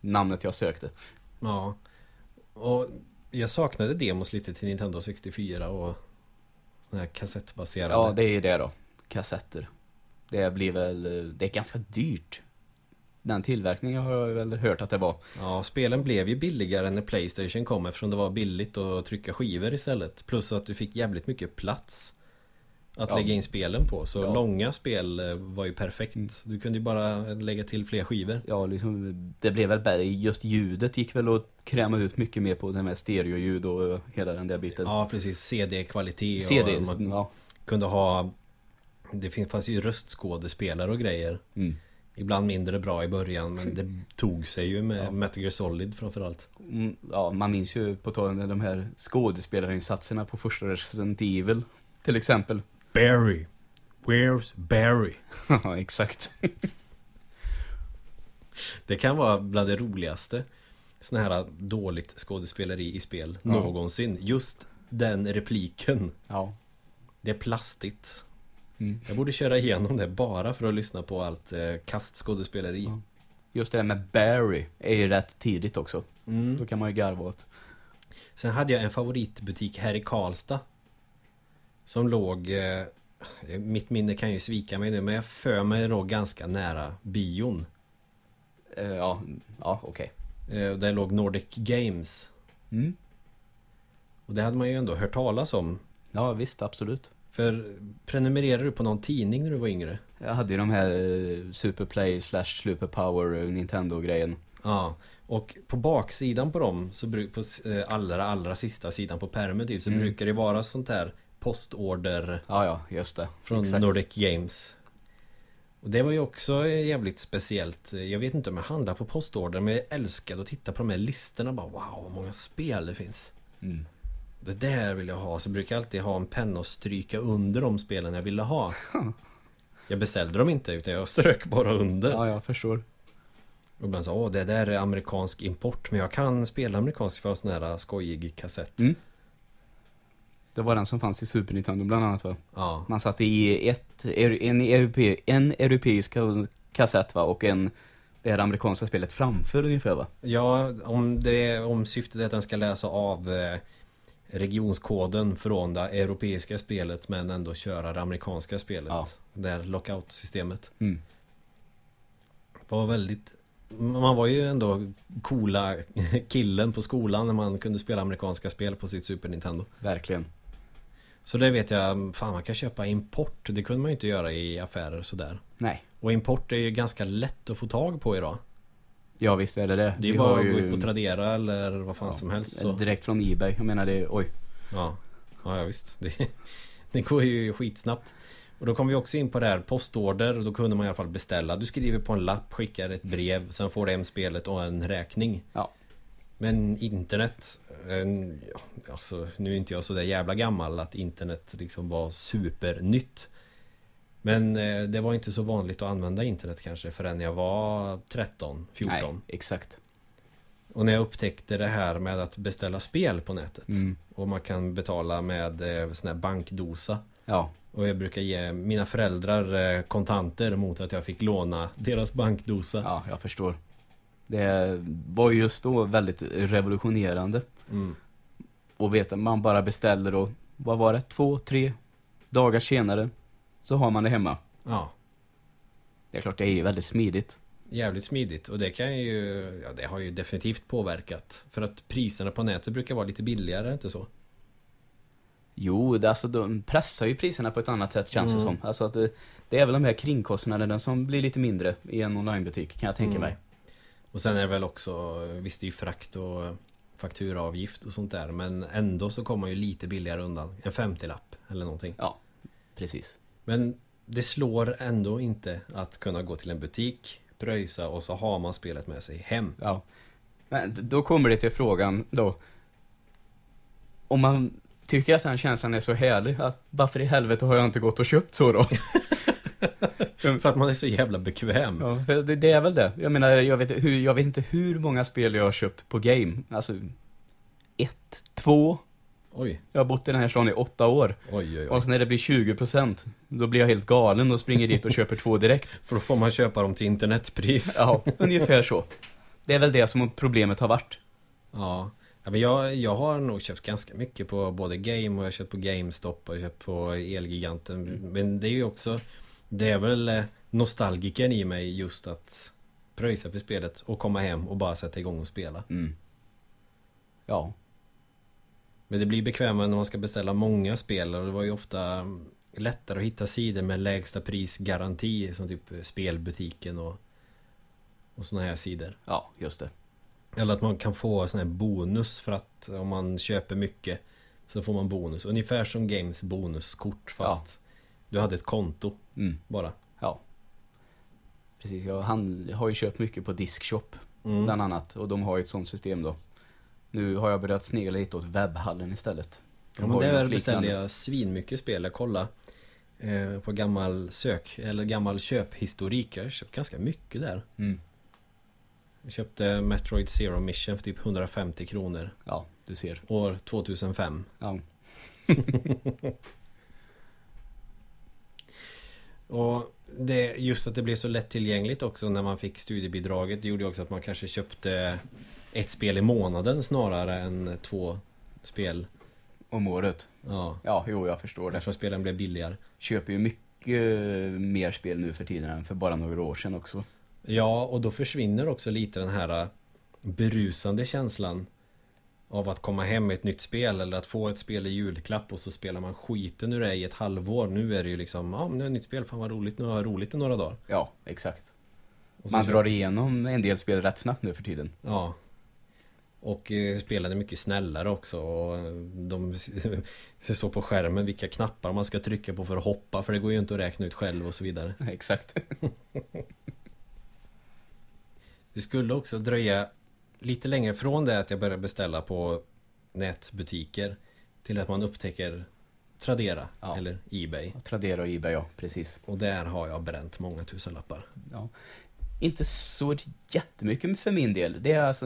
[SPEAKER 2] namnet jag sökte.
[SPEAKER 1] Ja Och jag saknade demos lite till Nintendo 64 och Såna här kassettbaserade
[SPEAKER 2] Ja, det är ju det då. Kassetter. Det blir väl, eh, det är ganska dyrt. Den tillverkningen har jag väl hört att det var.
[SPEAKER 1] Ja, spelen blev ju billigare när Playstation kom eftersom det var billigt att trycka skivor istället. Plus att du fick jävligt mycket plats att
[SPEAKER 2] Ja.
[SPEAKER 1] lägga in spelen på. Så
[SPEAKER 2] Ja.
[SPEAKER 1] långa spel eh, var ju perfekt. Du kunde ju bara lägga till fler skivor.
[SPEAKER 2] Ja, liksom, det blev väl bättre. Just ljudet gick väl att kräma ut mycket mer på det med stereoljud och hela den där biten.
[SPEAKER 1] Ja, precis. CD-kvalitet. och
[SPEAKER 2] CD,
[SPEAKER 1] Man
[SPEAKER 2] ja.
[SPEAKER 1] kunde ha... Det fanns ju röstskådespelare och grejer.
[SPEAKER 2] Mm.
[SPEAKER 1] Ibland mindre bra i början men det [laughs] tog sig ju med
[SPEAKER 2] Ja.
[SPEAKER 1] Metal Gear Solid framförallt.
[SPEAKER 2] Mm, ja, man minns ju på tal om de här skådespelarinsatserna på första Resident Evil. Till exempel.
[SPEAKER 1] Barry. Where's Barry? [laughs]
[SPEAKER 2] Ja, exakt. [laughs]
[SPEAKER 1] Det kan vara bland det roligaste Sån här dåligt skådespeleri i spel
[SPEAKER 2] Ja.
[SPEAKER 1] någonsin Just den repliken
[SPEAKER 2] Ja.
[SPEAKER 1] Det är plastigt
[SPEAKER 2] Mm.
[SPEAKER 1] Jag borde köra igenom det bara för att lyssna på allt eh, kastskådespeleri
[SPEAKER 2] Ja. Just det där med Barry är ju rätt tidigt också.
[SPEAKER 1] mm.
[SPEAKER 2] Då kan man ju garva åt.
[SPEAKER 1] Sen hade jag en favoritbutik här i Karlstad Som låg eh, Mitt minne kan ju svika mig nu men jag för mig låg ganska nära bion
[SPEAKER 2] Eh, ja, ja okej.
[SPEAKER 1] eh, och Där låg Nordic Games
[SPEAKER 2] Mm.
[SPEAKER 1] Och det hade man ju ändå hört talas om
[SPEAKER 2] Ja, visst, absolut.
[SPEAKER 1] För prenumererade du på någon tidning när du var yngre?
[SPEAKER 2] Jag hade ju de här eh, Superplay slash Superpower Nintendo-grejen.
[SPEAKER 1] Ja, och på baksidan på dem så brukar på allra allra sista sidan på pärmen typ så
[SPEAKER 2] Mm.
[SPEAKER 1] brukar det vara sånt här postorder
[SPEAKER 2] Ja, ja, just det.
[SPEAKER 1] från
[SPEAKER 2] Exakt.
[SPEAKER 1] Nordic Games. Och det var ju också jävligt speciellt. Jag vet inte om jag handlar på postorder men jag älskade att titta på de här listorna bara wow vad många spel det finns.
[SPEAKER 2] Mm.
[SPEAKER 1] Det där vill jag ha. Så brukar jag alltid ha en penna och stryka under de spelen jag ville ha. [laughs] Jag beställde dem inte utan jag strök bara under.
[SPEAKER 2] Ja, jag förstår.
[SPEAKER 1] Och ibland så, åh det där är amerikansk import Men jag kan spela amerikansk för en sån här skojig kassett
[SPEAKER 2] Mm. Det var den som fanns i Super Nintendo bland annat va?
[SPEAKER 1] Ja.
[SPEAKER 2] Man satte i ett, en, europe, en europeisk kassett va? Och en, det här amerikanska spelet framför ungefär va?
[SPEAKER 1] Ja, om, det, om syftet är att den ska läsa av eh, regionskoden från det europeiska spelet men ändå köra det amerikanska spelet.
[SPEAKER 2] Ja.
[SPEAKER 1] Det här lockout-systemet.
[SPEAKER 2] Mm.
[SPEAKER 1] var väldigt Man var ju ändå coola [laughs] killen på skolan när man kunde spela amerikanska spel på sitt Super Nintendo.
[SPEAKER 2] Verkligen.
[SPEAKER 1] Så det vet jag, fan man kan köpa import. Det kunde man ju inte göra i affärer sådär.
[SPEAKER 2] Nej.
[SPEAKER 1] Och import är ju ganska lätt att få tag på idag.
[SPEAKER 2] Ja visst är det det.
[SPEAKER 1] Det är ju
[SPEAKER 2] Vi
[SPEAKER 1] bara
[SPEAKER 2] har
[SPEAKER 1] att gå ut på Tradera eller vad fan
[SPEAKER 2] ja,
[SPEAKER 1] som helst. Så.
[SPEAKER 2] Direkt från Ebay. Jag menar det, oj.
[SPEAKER 1] Ja, ja, ja visst. Det, [laughs] det går ju skitsnabbt. Och då kom vi också in på det här postorder. Då kunde man i alla fall beställa. Du skriver på en lapp, skickar ett brev. Sen får du hem spelet och en räkning.
[SPEAKER 2] Ja.
[SPEAKER 1] Men internet Alltså nu är inte jag så där jävla gammal att internet liksom var supernytt Men eh, det var inte så vanligt att använda internet kanske förrän jag var 13, 14
[SPEAKER 2] Nej, exakt.
[SPEAKER 1] Och när jag upptäckte det här med att beställa spel på nätet
[SPEAKER 2] Mm.
[SPEAKER 1] Och man kan betala med eh, sån här bankdosa
[SPEAKER 2] Ja,
[SPEAKER 1] Och jag brukar ge mina föräldrar eh, kontanter mot att jag fick låna deras bankdosa
[SPEAKER 2] ja, jag förstår. Det var ju just då väldigt revolutionerande.
[SPEAKER 1] mm.
[SPEAKER 2] Och vet att man bara beställer och, vad var det, två, tre dagar senare så har man det hemma.
[SPEAKER 1] Ja
[SPEAKER 2] Det är klart, det är ju väldigt smidigt.
[SPEAKER 1] Jävligt smidigt och det kan ju Ja det har ju definitivt påverkat För att priserna på nätet brukar vara lite billigare, inte så?
[SPEAKER 2] Jo, det, alltså de pressar ju priserna på ett annat sätt känns det
[SPEAKER 1] Mm.
[SPEAKER 2] som. Alltså att det, det är väl de här kringkostnaderna som blir lite mindre i en onlinebutik kan jag tänka
[SPEAKER 1] Mm.
[SPEAKER 2] mig.
[SPEAKER 1] Och sen är det väl också Visst det är ju frakt och fakturaavgift och sånt där Men ändå så kommer man ju lite billigare undan En 50-lapp eller någonting
[SPEAKER 2] Precis.
[SPEAKER 1] Men det slår ändå inte att kunna gå till en butik Pröjsa och så har man spelet med sig hem
[SPEAKER 2] Ja. Men då kommer det till frågan då. Om man tycker att den känslan är så härlig, att varför i helvete har jag inte gått och köpt så då? [laughs] [laughs]
[SPEAKER 1] För att man är så jävla bekväm
[SPEAKER 2] Ja, för det, det är väl det. Jag menar, jag vet, hur, jag vet inte hur många spel jag har köpt på game. Alltså, ett, två.
[SPEAKER 1] Oj,
[SPEAKER 2] Jag har bott i den här stan i åtta år.
[SPEAKER 1] oj, oj,
[SPEAKER 2] Och
[SPEAKER 1] oj.
[SPEAKER 2] så när det blir 20% då blir jag helt galen och springer dit och köper två direkt. [laughs]
[SPEAKER 1] För då får man köpa dem till internetpris
[SPEAKER 2] Ja, [laughs] ungefär så. Det är väl det som problemet har varit.
[SPEAKER 1] Ja, ja men jag, jag har nog köpt ganska mycket på både Game och jag har köpt på GameStop och jag har köpt på Elgiganten. Men det är ju också Det är väl eh, nostalgikern i mig just att pröjsa för spelet och komma hem och bara sätta igång och spela.
[SPEAKER 2] Mm. Ja,
[SPEAKER 1] Men det blir bekvämare när man ska beställa många spel och det var ju ofta mm, lättare att hitta sidor med lägsta prisgaranti som typ spelbutiken och och såna här sidor.
[SPEAKER 2] ja, just det.
[SPEAKER 1] Eller att man kan få sån här bonus för att om man köper mycket Så får man bonus. Ungefär som Games bonuskort fast Du hade ett konto
[SPEAKER 2] Mm.
[SPEAKER 1] bara.
[SPEAKER 2] Ja. Precis, jag han, har ju köpt mycket på Diskshop
[SPEAKER 1] Mm.
[SPEAKER 2] bland annat. Och de har ju ett sånt system då. Nu har jag börjat snegla lite åt webbhallen istället. De
[SPEAKER 1] Ja, men där beställde jag svinmycket spel. Jag kollade eh, på gammal sök eller gammal köphistorik. Jag har köpt ganska mycket där.
[SPEAKER 2] Mm.
[SPEAKER 1] Jag köpte Metroid Zero Mission för typ 150 kronor.
[SPEAKER 2] Ja, du ser.
[SPEAKER 1] År 2005.
[SPEAKER 2] Ja. [laughs]
[SPEAKER 1] Och det, just att det blev så lättillgängligt också när man fick studiebidraget det gjorde också att man kanske köpte ett spel i månaden snarare än två spel.
[SPEAKER 2] Om året.
[SPEAKER 1] Ja,
[SPEAKER 2] Ja, jo, jag förstår det.
[SPEAKER 1] eftersom spelen blev billigare.
[SPEAKER 2] Köper ju mycket mer spel nu för tiden än för bara några år sedan också.
[SPEAKER 1] Ja, och då försvinner också lite den här äh, berusande känslan av att komma hem med ett nytt spel eller att få ett spel i julklapp och så spelar man skiten ur det i ett halvår. Nu är det ju liksom, ja men nu är det ett nytt spel, fan vad roligt, nu har jag roligt i några dagar.
[SPEAKER 2] Ja, exakt. Man drar igenom en del spel rätt snabbt nu för tiden.
[SPEAKER 1] Ja. Och eh, spelade mycket snällare också och eh, de [laughs] står på skärmen vilka knappar man ska trycka på för att hoppa för det går ju inte att räkna ut själv och så vidare. [laughs]
[SPEAKER 2] Exakt. [laughs]
[SPEAKER 1] Det skulle också dröja lite längre från det att jag började beställa på nätbutiker till att man upptäcker Tradera
[SPEAKER 2] Ja.
[SPEAKER 1] eller Ebay.
[SPEAKER 2] Tradera och Ebay, ja, precis.
[SPEAKER 1] Och där har jag bränt många tusenlappar.
[SPEAKER 2] Ja. Inte så jättemycket för min del. Det är alltså...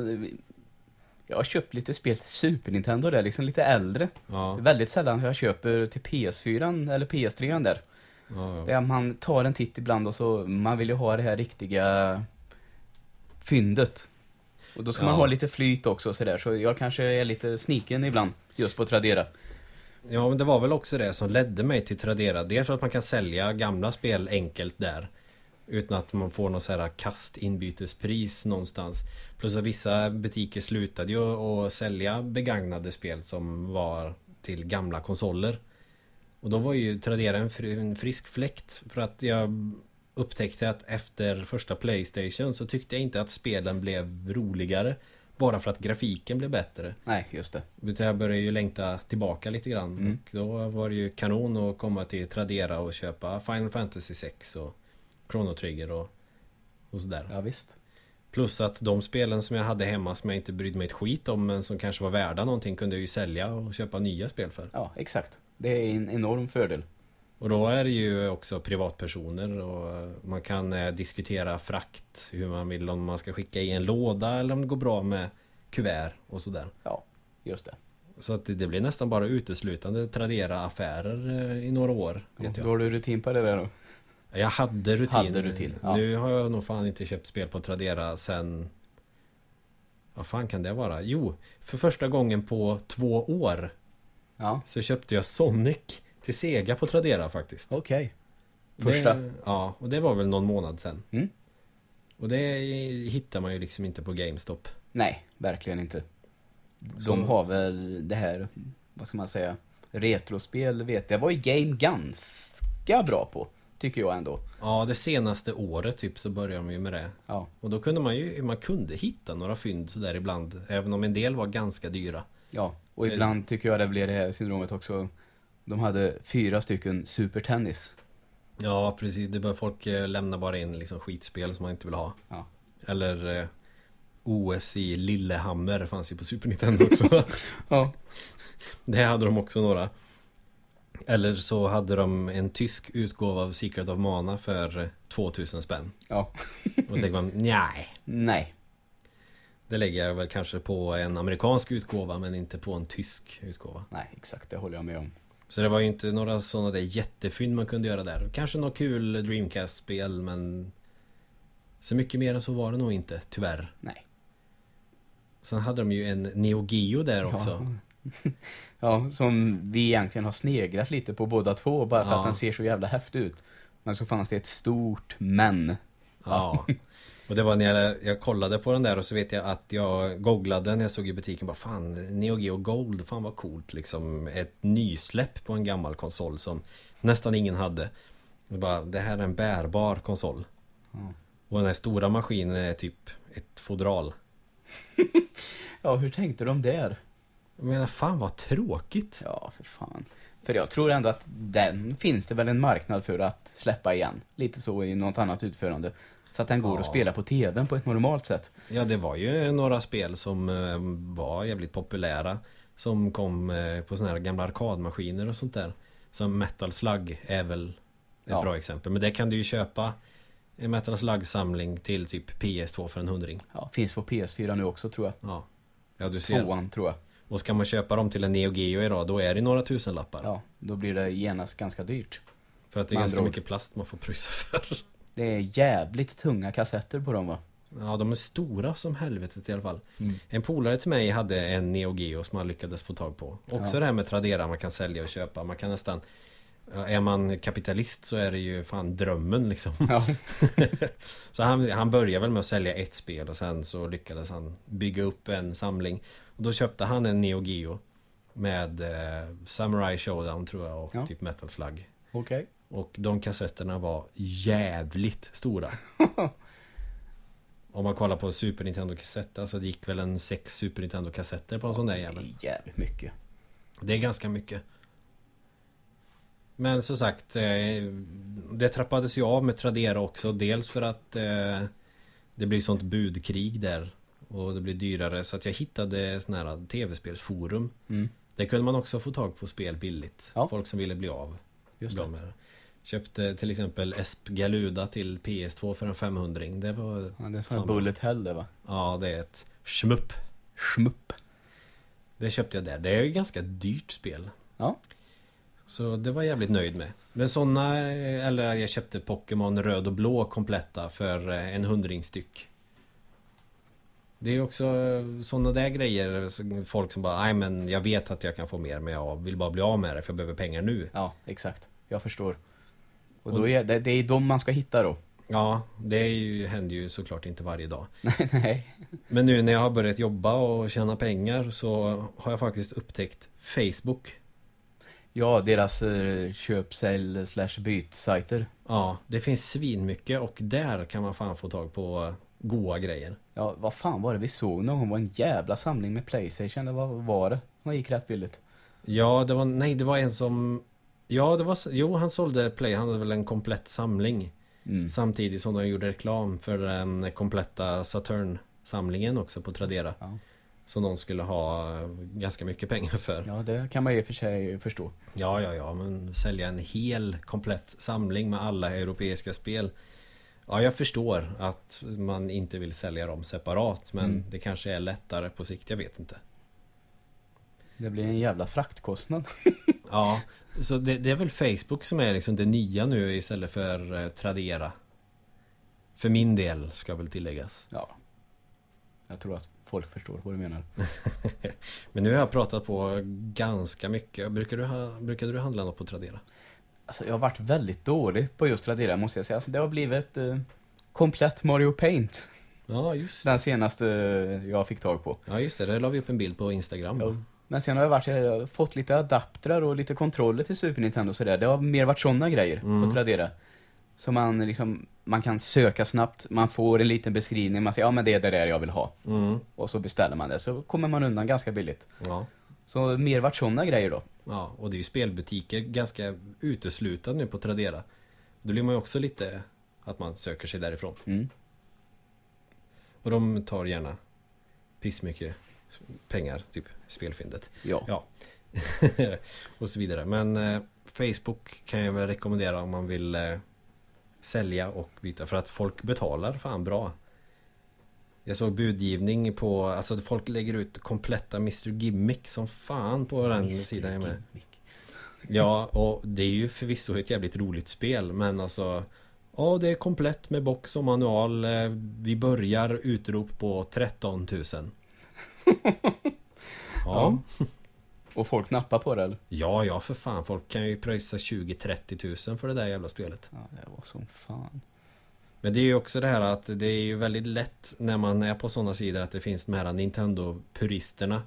[SPEAKER 2] Jag har köpt lite spel till Super Nintendo där, liksom lite äldre.
[SPEAKER 1] Ja,
[SPEAKER 2] Det är väldigt sällan jag köper till PS4 eller PS3 där.
[SPEAKER 1] ja,
[SPEAKER 2] Det är att man tar en titt ibland och så, man vill ju ha det här riktiga fyndet. Och då ska man
[SPEAKER 1] Ja.
[SPEAKER 2] ha lite flyt också sådär, så jag kanske är lite sniken ibland, just på Tradera.
[SPEAKER 1] Ja men det var väl också det som ledde mig till Tradera. Dels för att man kan sälja gamla spel enkelt där. Utan att man får någon så här kast inbytespris någonstans. Plus att vissa butiker slutade ju att sälja begagnade spel som var till gamla konsoler. Och då var ju Tradera en frisk fläkt. För att jag upptäckte att efter första Playstation så tyckte jag inte att spelen blev roligare. Bara för att grafiken blev bättre.
[SPEAKER 2] Nej, just det.
[SPEAKER 1] Jag började ju längta tillbaka lite grann.
[SPEAKER 2] Mm.
[SPEAKER 1] Och då var det ju kanon att komma till Tradera och köpa Final Fantasy 6 och Chrono Trigger och, och sådär.
[SPEAKER 2] Ja, visst.
[SPEAKER 1] Plus att de spelen som jag hade hemma som jag inte brydde mig ett skit om men som kanske var värda någonting kunde jag ju sälja och köpa nya spel för.
[SPEAKER 2] Ja, exakt. Det är en enorm fördel.
[SPEAKER 1] Och då är det ju också privatpersoner och man kan eh, diskutera frakt, hur man vill, om man ska skicka i en låda eller om det går bra med kuvert och sådär.
[SPEAKER 2] Ja, just det.
[SPEAKER 1] Så att det, blir nästan bara uteslutande Tradera-affärer eh, i några år. Vet jag.
[SPEAKER 2] har du rutin på det där då?
[SPEAKER 1] jag hade rutin.
[SPEAKER 2] Hade rutin, ja.
[SPEAKER 1] Nu har jag nog fan inte köpt spel på Tradera sen... Vad fan kan det vara? Jo, för första gången på två år
[SPEAKER 2] Ja,
[SPEAKER 1] så köpte jag Sonic till Sega på Tradera faktiskt.
[SPEAKER 2] okej. Första?
[SPEAKER 1] Det, ja, och det var väl någon månad sen.
[SPEAKER 2] Mm.
[SPEAKER 1] Och det hittar man ju liksom inte på GameStop.
[SPEAKER 2] Nej, verkligen inte. De
[SPEAKER 1] Så-
[SPEAKER 2] har väl det här, vad ska man säga, retrospel vet jag, var ju Game ganska bra på. Tycker jag ändå.
[SPEAKER 1] Ja, det senaste året typ så började de ju med det.
[SPEAKER 2] Ja,
[SPEAKER 1] Och då kunde man ju, man kunde hitta några fynd sådär ibland. Även om en del var ganska dyra.
[SPEAKER 2] ja. Och
[SPEAKER 1] Så-
[SPEAKER 2] ibland tycker jag det blir det här syndromet också. De hade fyra stycken supertennis.
[SPEAKER 1] Ja, precis. Det bör folk eh, lämna bara in liksom skitspel som man inte vill ha.
[SPEAKER 2] Ja.
[SPEAKER 1] Eller eh, OS i Lillehammer fanns ju på Super Nintendo också. [laughs]
[SPEAKER 2] Ja. [laughs]
[SPEAKER 1] det hade de också några. Eller så hade de en tysk utgåva av Secret of Mana för eh, 2000 spänn.
[SPEAKER 2] Ja.
[SPEAKER 1] Och tänker man, nej.
[SPEAKER 2] Nej.
[SPEAKER 1] Det lägger jag väl kanske på en amerikansk utgåva men inte på en tysk utgåva.
[SPEAKER 2] Nej, exakt. Det håller jag med om.
[SPEAKER 1] Så det var ju inte några sådana där jättefynd man kunde göra där. Kanske något kul Dreamcast-spel men Så mycket mer än så var det nog inte, tyvärr.
[SPEAKER 2] Nej.
[SPEAKER 1] Sen hade de ju en Neo Geo där också.
[SPEAKER 2] Ja. [laughs] ja, som vi egentligen har sneglat lite på båda två, bara för
[SPEAKER 1] Ja.
[SPEAKER 2] att den ser så jävla häftig ut. Men så fanns det ett stort men.
[SPEAKER 1] Ja. Och det var när jag, jag kollade på den där och så vet jag att jag googlade när jag såg i butiken bara fan Neo Geo Gold, fan vad coolt liksom Ett nysläpp på en gammal konsol som nästan ingen hade det, bara, det här är en bärbar konsol
[SPEAKER 2] Ja.
[SPEAKER 1] Och den här stora maskinen är typ ett fodral [laughs]
[SPEAKER 2] Ja, hur tänkte de där?
[SPEAKER 1] Jag menar fan vad tråkigt
[SPEAKER 2] Ja, för fan. För jag tror ändå att den finns det väl en marknad för att släppa igen. Lite så i något annat utförande. Så att den går
[SPEAKER 1] Ja.
[SPEAKER 2] att spela på TVn på ett normalt sätt.
[SPEAKER 1] Ja det var ju några spel som eh, var jävligt populära Som kom eh, på såna här gamla arkadmaskiner och sånt där Som Metal Slug är väl ett
[SPEAKER 2] Ja.
[SPEAKER 1] bra exempel Men det kan du ju köpa En Metal Slug samling till typ PS2 för en hundring
[SPEAKER 2] Ja, finns på PS4 nu också tror jag.
[SPEAKER 1] Ja Ja du ser
[SPEAKER 2] Tvåan tror jag.
[SPEAKER 1] Och ska man köpa dem till en Neo Geo idag då är det några tusenlappar
[SPEAKER 2] Ja, då blir det genast ganska dyrt.
[SPEAKER 1] För att det är ganska mycket plast man får pröjsa för
[SPEAKER 2] Det är jävligt tunga kassetter på dem va?
[SPEAKER 1] Ja de är stora som helvetet i alla fall
[SPEAKER 2] Mm.
[SPEAKER 1] En polare till mig hade en Neo Geo som han lyckades få tag på Också
[SPEAKER 2] Ja.
[SPEAKER 1] det här med Tradera, man kan sälja och köpa Man kan nästan Är man kapitalist så är det ju fan drömmen liksom
[SPEAKER 2] Ja. [laughs]
[SPEAKER 1] Så han, han började väl med att sälja ett spel och sen så lyckades han bygga upp en samling Och då köpte han en Neo Geo Med eh, Samurai Showdown tror jag och
[SPEAKER 2] Ja.
[SPEAKER 1] typ Metal Slug
[SPEAKER 2] Okej.
[SPEAKER 1] Och de kassetterna var jävligt stora. [laughs] Om man kollar på Super Nintendo kassett Alltså det gick väl en sex Super Nintendo kassetter på en sån där
[SPEAKER 2] Det
[SPEAKER 1] jävel.
[SPEAKER 2] är jävligt mycket.
[SPEAKER 1] Det är ganska mycket. Men som sagt eh, Det trappades ju av med Tradera också. Dels för att eh, Det blir sånt budkrig där. Och det blir dyrare. Så att jag hittade sån här tv-spelsforum.
[SPEAKER 2] Mm.
[SPEAKER 1] Där kunde man också få tag på spel billigt.
[SPEAKER 2] Ja.
[SPEAKER 1] Folk som ville bli av
[SPEAKER 2] Just
[SPEAKER 1] de
[SPEAKER 2] det.
[SPEAKER 1] Köpte till exempel Esp Galuda till PS2 för en 500 Det var
[SPEAKER 2] Ja, det är sån bullet hell det va?
[SPEAKER 1] Ja det är ett schmupp
[SPEAKER 2] Schmupp.
[SPEAKER 1] Det köpte jag där. Det är ju ganska dyrt spel.
[SPEAKER 2] Ja.
[SPEAKER 1] Så det var jag jävligt nöjd med. Men såna, eller jag köpte Pokémon röd och blå kompletta för eh, en hundring styck. Det är också sådana där grejer. Folk som bara, nej men jag vet att jag kan få mer men jag vill bara bli av med det för jag behöver pengar nu.
[SPEAKER 2] Ja, exakt. Jag förstår. Och då är det, det är de man ska hitta då.
[SPEAKER 1] Ja, det är ju, händer ju såklart inte varje dag. [laughs]
[SPEAKER 2] Nej.
[SPEAKER 1] Men nu när jag har börjat jobba och tjäna pengar så har jag faktiskt upptäckt Facebook.
[SPEAKER 2] Ja, deras eh, köp, sälj, slash byt-sajter.
[SPEAKER 1] Ja, det finns svinmycket och där kan man fan få tag på eh, goa grejer.
[SPEAKER 2] Ja, vad fan var det vi såg någon gång? var en jävla samling med Playstation, eller vad var det? Som gick rätt billigt.
[SPEAKER 1] Ja, det var, nej det var en som Ja, det var, jo han sålde Play, han hade väl en komplett samling
[SPEAKER 2] Mm.
[SPEAKER 1] Samtidigt som de gjorde reklam för den kompletta Saturn-samlingen också på Tradera
[SPEAKER 2] Ja.
[SPEAKER 1] Som de skulle ha eh, ganska mycket pengar för
[SPEAKER 2] ja, det kan man ju för sig förstå.
[SPEAKER 1] Ja, ja, ja, men sälja en hel komplett samling med alla europeiska spel Ja, jag förstår att man inte vill sälja dem separat Men
[SPEAKER 2] Mm.
[SPEAKER 1] det kanske är lättare på sikt, jag vet inte
[SPEAKER 2] Det blir en jävla fraktkostnad. [laughs]
[SPEAKER 1] Ja, så det, det är väl Facebook som är liksom det nya nu istället för eh, Tradera För min del ska väl tilläggas
[SPEAKER 2] Ja. Jag tror att folk förstår vad du menar. [laughs]
[SPEAKER 1] Men nu har jag pratat på ganska mycket Brukar du, ha, brukade du handla något på Tradera?
[SPEAKER 2] Alltså jag har varit väldigt dålig på just Tradera måste jag säga. Alltså, det har blivit eh, komplett Mario Paint.
[SPEAKER 1] Ja, just det
[SPEAKER 2] Den senaste eh, jag fick tag på.
[SPEAKER 1] Ja, just det, det la vi upp en bild på Instagram
[SPEAKER 2] Ja. Men sen har jag varit, jag har fått lite adaptrar och lite kontroller till Super Nintendo sådär. Det har mer varit sådana grejer
[SPEAKER 1] Mm.
[SPEAKER 2] på Tradera. Så man liksom, man kan söka snabbt, man får en liten beskrivning, man säger ja men det är det där jag vill ha.
[SPEAKER 1] mm.
[SPEAKER 2] Och så beställer man det, så kommer man undan ganska billigt.
[SPEAKER 1] Ja
[SPEAKER 2] Så mer vart sådana grejer då.
[SPEAKER 1] Ja, och det är ju spelbutiker ganska uteslutade nu på Tradera Då blir man ju också lite att man söker sig därifrån
[SPEAKER 2] Mm.
[SPEAKER 1] Och de tar gärna pissmycket pengar, typ spelfyndet
[SPEAKER 2] Ja.
[SPEAKER 1] Ja [laughs] Och så vidare Men eh, Facebook kan jag väl rekommendera om man vill eh, Sälja och byta för att folk betalar fan bra Jag såg budgivning på Alltså folk lägger ut kompletta Mr Gimmick som fan på den
[SPEAKER 2] Mr.
[SPEAKER 1] sidan jag med
[SPEAKER 2] Gimmick. [laughs]
[SPEAKER 1] Ja och det är ju förvisso ett jävligt roligt spel men alltså Ja det är komplett med box och manual Eh, Vi börjar utrop på 13 000 [laughs] Ja. [laughs]
[SPEAKER 2] Och folk nappar på det eller?
[SPEAKER 1] Ja ja för fan. Folk kan ju pröjsa 20-30 000 för det där jävla spelet.
[SPEAKER 2] Ja, det var som fan.
[SPEAKER 1] Men det är ju också det här att det är ju väldigt lätt när man är på sådana sidor att det finns de här Nintendo-puristerna.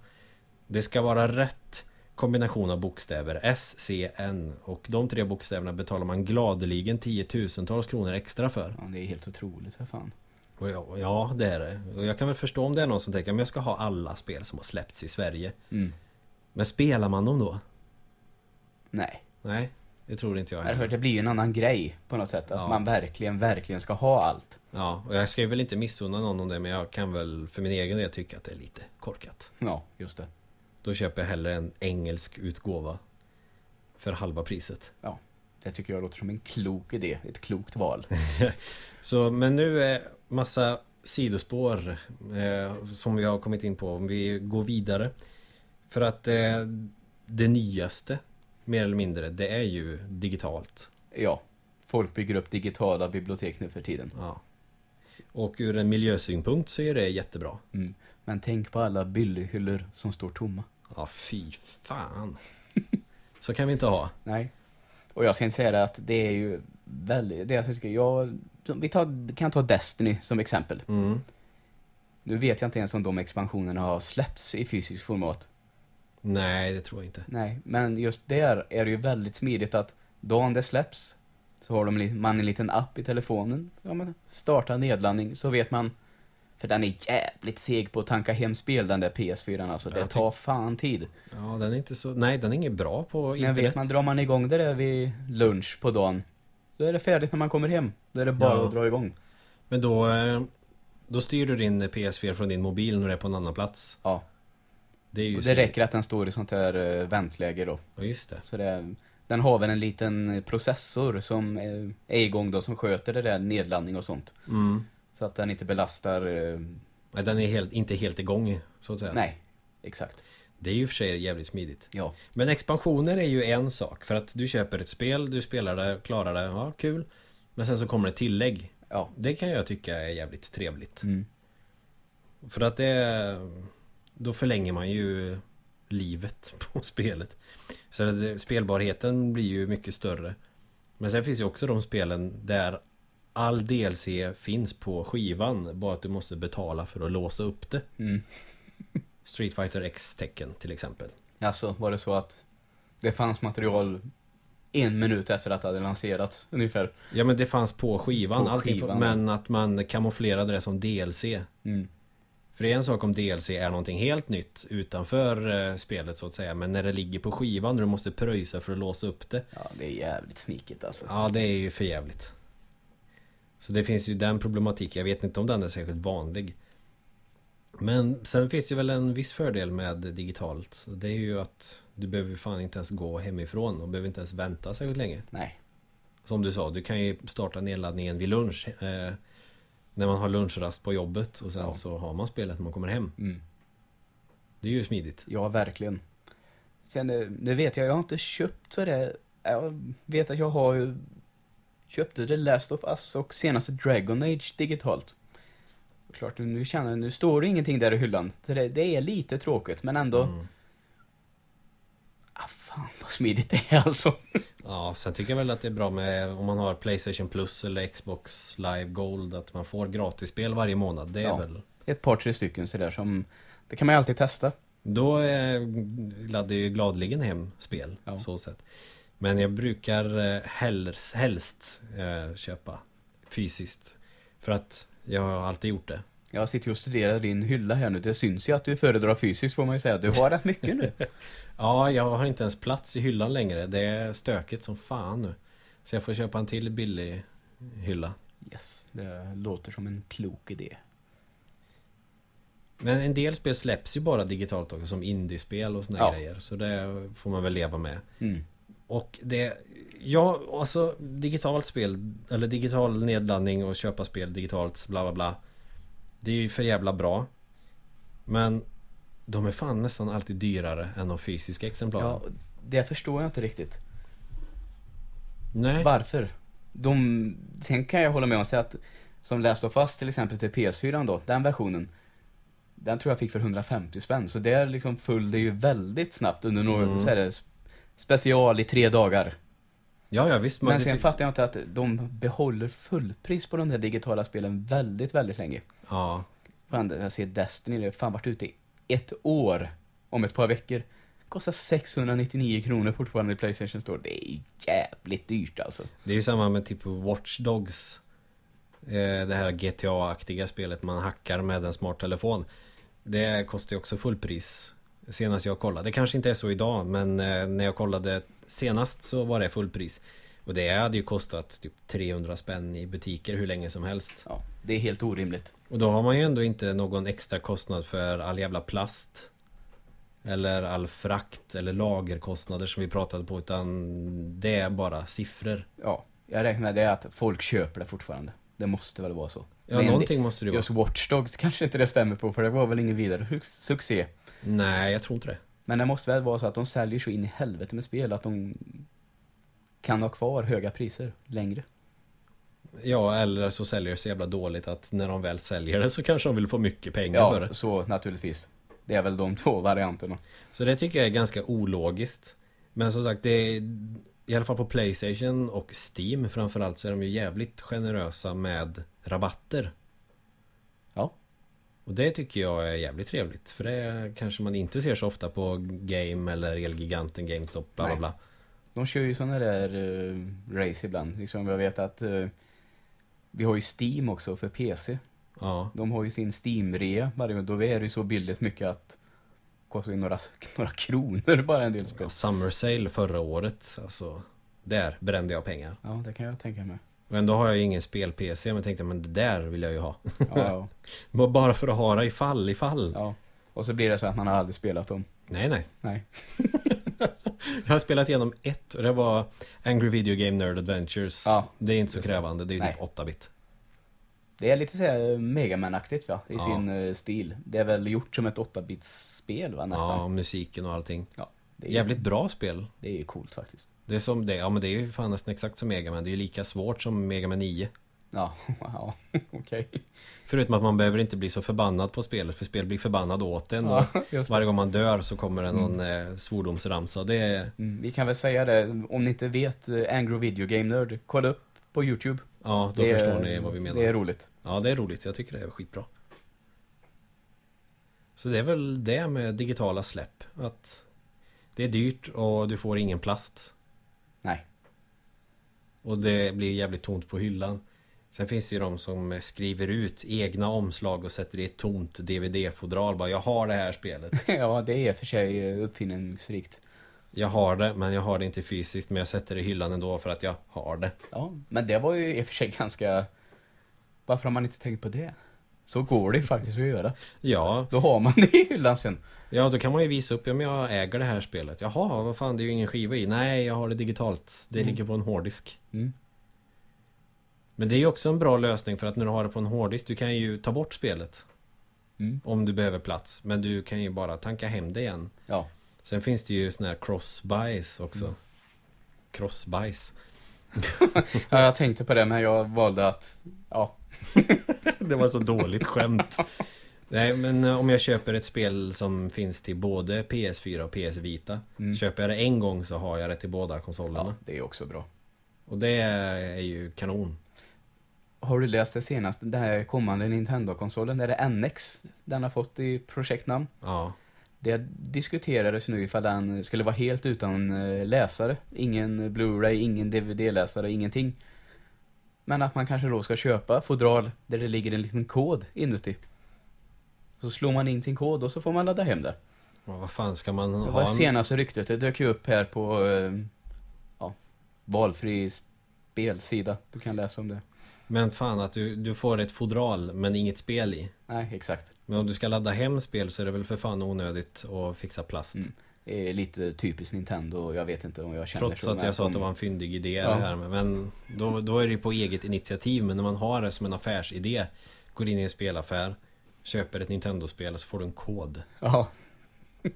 [SPEAKER 1] Det ska vara rätt kombination av bokstäver S, C, N. Och de tre bokstäverna betalar man gladeligen tiotusentals kronor extra för.
[SPEAKER 2] Ja, det är helt otroligt för fan.
[SPEAKER 1] Och ja, ja, det är det. Och jag kan väl förstå om det är någon som tänker men jag ska ha alla spel som har släppts i Sverige
[SPEAKER 2] Mm.
[SPEAKER 1] Men spelar man dem då?
[SPEAKER 2] Nej.
[SPEAKER 1] Nej, det tror inte jag
[SPEAKER 2] Jag hört det blir ju en annan grej på något sätt. Att
[SPEAKER 1] Ja.
[SPEAKER 2] man verkligen, verkligen ska ha allt.
[SPEAKER 1] Ja, och jag ska ju väl inte missunna någon om det men jag kan väl för min egen del tycka att det är lite korkat
[SPEAKER 2] Ja, just det.
[SPEAKER 1] Då köper jag hellre en engelsk utgåva För halva priset
[SPEAKER 2] Det tycker jag låter som en klok idé. Ett klokt val. [laughs]
[SPEAKER 1] Så men nu är massa sidospår eh, Som vi har kommit in på Om vi går vidare För att eh, Det nyaste Mer eller mindre Det är ju digitalt
[SPEAKER 2] Ja. Folk bygger upp digitala bibliotek nu för tiden.
[SPEAKER 1] ja. Och ur en miljösynpunkt så är det jättebra
[SPEAKER 2] Mm. Men tänk på alla byllehyllor som står tomma.
[SPEAKER 1] Ja fy fan Så kan vi inte ha [laughs]
[SPEAKER 2] Nej. Och jag ska inte säga det att det är ju väldigt, det jag tycker, jag, vi tar, kan ta Destiny som exempel.
[SPEAKER 1] mm.
[SPEAKER 2] Nu vet jag inte ens om de expansionerna har släppts i fysiskt format.
[SPEAKER 1] Nej det tror jag inte
[SPEAKER 2] Nej, men just där är det ju väldigt smidigt att dagen det släpps så har de, man en liten app i telefonen. Ja, men starta nedladdning så vet man. För den är jävligt seg på att tanka hem spel den där PS4 alltså. Det tar fan tid.
[SPEAKER 1] Ja den är inte så Nej den är inget bra på
[SPEAKER 2] Men
[SPEAKER 1] internet
[SPEAKER 2] vet man, drar man igång det där vid lunch på dagen. Då är det färdigt när man kommer hem. Då är det bara
[SPEAKER 1] Ja.
[SPEAKER 2] att dra igång.
[SPEAKER 1] Men då eh, Då styr du din PS4 från din mobil när du är på en annan plats
[SPEAKER 2] Ja.
[SPEAKER 1] Det är ju
[SPEAKER 2] Och det
[SPEAKER 1] smidigt.
[SPEAKER 2] räcker att den står i sånt här eh, väntläge då.
[SPEAKER 1] Ja just det
[SPEAKER 2] Så det, den har väl en liten processor som eh, är igång då som sköter det där nedladdning och sånt.
[SPEAKER 1] mm.
[SPEAKER 2] Så att den inte belastar... Eh,
[SPEAKER 1] Nej den är helt, inte helt igång så att säga
[SPEAKER 2] nej, exakt.
[SPEAKER 1] Det är ju för sig jävligt smidigt.
[SPEAKER 2] Ja.
[SPEAKER 1] Men expansioner är ju en sak. För att du köper ett spel, du spelar det, klarar det, ja kul. Men sen så kommer det tillägg.
[SPEAKER 2] Ja.
[SPEAKER 1] Det kan jag tycka är jävligt trevligt.
[SPEAKER 2] Mm.
[SPEAKER 1] För att det... Då förlänger man ju livet [laughs] på spelet. Så att spelbarheten blir ju mycket större. Men sen finns ju också de spelen där all DLC finns på skivan. Bara att du måste betala för att låsa upp det.
[SPEAKER 2] Mm.
[SPEAKER 1] Street Fighter X tecken till exempel.
[SPEAKER 2] Alltså, var det så att det fanns material en minut efter att det hade lanserats, ungefär?
[SPEAKER 1] Ja men det fanns på skivan,
[SPEAKER 2] På
[SPEAKER 1] allting,
[SPEAKER 2] skivan,
[SPEAKER 1] men att man kamouflerade det som DLC.
[SPEAKER 2] Mm.
[SPEAKER 1] För det är en sak om DLC är någonting helt nytt utanför eh, spelet så att säga. Men när det ligger på skivan och du måste pröjsa för att låsa upp det.
[SPEAKER 2] Ja, det är jävligt snikigt alltså.
[SPEAKER 1] Ja, det är ju för jävligt. Så det finns ju den problematik. Jag vet inte om den är särskilt vanlig. Men sen finns det väl en viss fördel med digitalt. Det är ju att du behöver fan inte ens gå hemifrån och behöver inte ens vänta särskilt länge.
[SPEAKER 2] Nej.
[SPEAKER 1] Som du sa, du kan ju starta nedladdningen vid lunch. Eh, när man har lunchrast på jobbet och sen
[SPEAKER 2] Ja.
[SPEAKER 1] så har man spelet när man kommer hem.
[SPEAKER 2] Mm.
[SPEAKER 1] Det är ju smidigt.
[SPEAKER 2] Ja, verkligen. Sen, eh, det vet jag, jag har inte köpt så det. Jag vet att jag har ju köpte The Last of Us och senaste Dragon Age digitalt. Klart, nu känner jag, nu står det ingenting där i hyllan. Så det, det är lite tråkigt, men ändå.
[SPEAKER 1] Mm.
[SPEAKER 2] Ah, fan vad smidigt det är alltså.
[SPEAKER 1] Ja, sen tycker jag väl att det är bra med om man har Playstation Plus eller Xbox Live Gold att man får gratisspel varje månad. Det är
[SPEAKER 2] Ja.
[SPEAKER 1] väl...
[SPEAKER 2] Ett par, tre stycken sådär som, det kan man ju alltid testa.
[SPEAKER 1] Då eh, laddar jag ju gladeligen hem spel.
[SPEAKER 2] Ja.
[SPEAKER 1] Så sätt. Men jag brukar eh, helst, helst eh, köpa fysiskt. För att jag har alltid gjort det.
[SPEAKER 2] Jag sitter och studerar din hylla här nu. Det syns ju att du föredrar fysiskt får man ju säga. Du har rätt mycket nu. [laughs]
[SPEAKER 1] Ja, jag har inte ens plats i hyllan längre. Det är stökigt som fan nu. Så jag får köpa en till billig hylla.
[SPEAKER 2] Yes, det låter som en klok idé.
[SPEAKER 1] Men en del spel släpps ju bara digitalt också som indiespel och såna
[SPEAKER 2] Ja.
[SPEAKER 1] grejer. Så det får man väl leva med.
[SPEAKER 2] Mm.
[SPEAKER 1] Och det... Ja, alltså digitalt spel eller digital nedladdning och köpa spel digitalt bla bla bla. Det är ju för jävla bra. Men de är fan nästan alltid dyrare än de fysiska exemplaren.
[SPEAKER 2] Ja, det förstår jag inte riktigt.
[SPEAKER 1] Nej.
[SPEAKER 2] Varför? De, sen kan jag hålla med om att som Last of Us till exempel till PS4 då, den versionen. Den tror jag fick för 150 spänn, så det liksom föll det ju väldigt snabbt under några,
[SPEAKER 1] Mm.
[SPEAKER 2] så är det sp- special i tre dagar.
[SPEAKER 1] Ja, ja visst.
[SPEAKER 2] Men sen fattar jag inte att de behåller fullpris på de där digitala spelen väldigt, väldigt länge.
[SPEAKER 1] Ja.
[SPEAKER 2] Fan, jag ser Destiny, det har fan varit ute i ett år. Om ett par veckor. Kostar 699 kronor fortfarande i Playstation Store. Det är jävligt dyrt alltså.
[SPEAKER 1] Det är ju samma med typ Watch Dogs. Eh, Det här GTA-aktiga spelet man hackar med en smart telefon. Det kostar ju också fullpris. Senast jag kollade. Det kanske inte är så idag men eh, när jag kollade senast så var det fullpris. Och det hade ju kostat typ 300 spänn i butiker hur länge som helst.
[SPEAKER 2] Ja, det är helt orimligt.
[SPEAKER 1] Och då har man ju ändå inte någon extra kostnad för all jävla plast. Eller all frakt eller lagerkostnader som vi pratade på utan det är bara siffror.
[SPEAKER 2] Ja, jag räknar det att folk köper det fortfarande. Det måste väl vara så.
[SPEAKER 1] Ja,
[SPEAKER 2] Men
[SPEAKER 1] någonting måste det
[SPEAKER 2] det,
[SPEAKER 1] vara.
[SPEAKER 2] Just Watch Dogs kanske inte det stämmer på, för det var väl ingen vidare su- succé.
[SPEAKER 1] Nej, jag tror inte det.
[SPEAKER 2] Men det måste väl vara så att de säljer så in i helvete med spel att de kan ha kvar höga priser längre.
[SPEAKER 1] Ja, eller så säljer det så jävla dåligt att när de väl säljer det så kanske de vill få mycket pengar för
[SPEAKER 2] Ja,
[SPEAKER 1] det.
[SPEAKER 2] så naturligtvis. Det är väl de två varianterna.
[SPEAKER 1] Så det tycker jag är ganska ologiskt. Men som sagt, det är, i alla fall på Playstation och Steam framförallt så är de ju jävligt generösa med rabatter. Och det tycker jag är jävligt trevligt. För det kanske man inte ser så ofta på Game eller Elgiganten, GameStop, bla bla bla.
[SPEAKER 2] De kör ju sådana där uh, race ibland. Liksom jag vet att eh, vi har ju Steam också för PC.
[SPEAKER 1] Ja.
[SPEAKER 2] De har ju sin Steam-rea varje gång. Då är det ju så billigt mycket att kostar ju några, [laughs] några kronor bara en del spel.
[SPEAKER 1] Summer Sale förra året, alltså. Där brände jag pengar.
[SPEAKER 2] Ja, det kan jag tänka mig.
[SPEAKER 1] Och ändå har jag ju ingen spel-PC men tänkte men det där vill jag ju ha.
[SPEAKER 2] Ja, [laughs]
[SPEAKER 1] Bara- Bara för att ha det ifall, ifall.
[SPEAKER 2] ja. Och så blir det så att man har aldrig spelat dem.
[SPEAKER 1] Nej, nej.
[SPEAKER 2] Nej. [laughs]
[SPEAKER 1] Jag har spelat igenom ett och det var Angry Video Game Nerd Adventures.
[SPEAKER 2] Ja,
[SPEAKER 1] det är inte så krävande, det är ju typ 8-bit.
[SPEAKER 2] Det är lite såhär Megaman-aktigt va, i
[SPEAKER 1] Ja.
[SPEAKER 2] sin eh, stil. Det är väl gjort som ett 8-bits-spel va, nästan.
[SPEAKER 1] Ja, musiken och allting.
[SPEAKER 2] Det, är,
[SPEAKER 1] Jävligt bra spel.
[SPEAKER 2] det är ju coolt faktiskt.
[SPEAKER 1] Det är som det, ja men det är ju fan nästan exakt som Mega Man. Det är ju lika svårt som Mega Man 9.
[SPEAKER 2] Ja, [laughs] ja [laughs] okej.
[SPEAKER 1] Förutom att man behöver inte bli så förbannad på spelet, för spel blir förbannad åt en.
[SPEAKER 2] Ja, [laughs]
[SPEAKER 1] varje gång man dör så kommer det någon eh, svordomsramsa. Det är,
[SPEAKER 2] Mm, vi kan väl säga det, om ni inte vet eh, Angry Video Game Nerd, kolla upp på YouTube.
[SPEAKER 1] ja, då
[SPEAKER 2] det
[SPEAKER 1] förstår
[SPEAKER 2] är,
[SPEAKER 1] ni vad vi menar.
[SPEAKER 2] Det är roligt.
[SPEAKER 1] Ja, det är roligt. Jag tycker det är skitbra. Så det är väl det med digitala släpp. Att det är dyrt och du får ingen plast.
[SPEAKER 2] Nej.
[SPEAKER 1] Och det blir jävligt tomt på hyllan. Sen finns det ju de som skriver ut egna omslag och sätter i ett tomt DVD-fodral. Bara, jag har det här spelet. [laughs]
[SPEAKER 2] ja, det är för sig eh, uppfinningsrikt.
[SPEAKER 1] Jag har det, men jag har det inte fysiskt. Men jag sätter det i hyllan ändå för att jag har det.
[SPEAKER 2] Ja, men det var ju i och för sig ganska... Varför har man inte tänkt på det? Så går det ju faktiskt att göra.
[SPEAKER 1] Ja,
[SPEAKER 2] Då har man det i hyllan sen.
[SPEAKER 1] ja då kan man ju visa upp, ja men jag äger det här spelet. Jaha, vad fan det är ju ingen skiva i. Nej, jag har det digitalt. Det
[SPEAKER 2] Mm.
[SPEAKER 1] ligger på en hårddisk.
[SPEAKER 2] Mm.
[SPEAKER 1] Men det är ju också en bra lösning för att när du har det på en hårddisk, du kan ju ta bort spelet.
[SPEAKER 2] Mm.
[SPEAKER 1] Om du behöver plats. Men du kan ju bara tanka hem det igen.
[SPEAKER 2] Ja.
[SPEAKER 1] Sen finns det ju sån här cross-buys också.
[SPEAKER 2] Mm.
[SPEAKER 1] Cross-buys. [laughs]
[SPEAKER 2] ja, jag tänkte på det men jag valde att... Ja. [laughs]
[SPEAKER 1] Det var så dåligt skämt. Nej, men eh, om jag köper ett spel som finns till både PS4 och PS Vita.
[SPEAKER 2] Mm.
[SPEAKER 1] Köper jag det en gång så har jag det till båda konsolerna.
[SPEAKER 2] ja, det är också bra.
[SPEAKER 1] Och det är ju kanon.
[SPEAKER 2] Har du läst det senaste, den här kommande Nintendo-konsolen? Är det NX den har fått i projektnamn?
[SPEAKER 1] Ja.
[SPEAKER 2] Det diskuterades nu ifall den skulle vara helt utan eh, läsare. Ingen Blu-ray, ingen DVD-läsare, ingenting. Men att man kanske då ska köpa fodral där det ligger en liten kod inuti. Så slår man in sin kod och så får man ladda hem det.
[SPEAKER 1] Och vad fan ska man
[SPEAKER 2] Det
[SPEAKER 1] ha?
[SPEAKER 2] var
[SPEAKER 1] en-
[SPEAKER 2] senaste ryktet, det dök ju upp här på eh, ja, valfri spelsida. Du kan läsa om det.
[SPEAKER 1] Men fan att du, du får ett fodral men inget spel i.
[SPEAKER 2] Nej, exakt.
[SPEAKER 1] Men om du ska ladda hem spel så är det väl för fan onödigt att fixa plast.
[SPEAKER 2] Mm. Är lite typiskt Nintendo och jag vet inte om jag känner
[SPEAKER 1] Trots
[SPEAKER 2] så,
[SPEAKER 1] att
[SPEAKER 2] men
[SPEAKER 1] jag sa att
[SPEAKER 2] de-
[SPEAKER 1] det var en fyndig idé
[SPEAKER 2] Ja.
[SPEAKER 1] det här med. Men då, då är det på eget initiativ. Men när man har det som en affärsidé. Går in i en spelaffär. Köper ett Nintendo-spel och så får du en kod.
[SPEAKER 2] Ja. [laughs]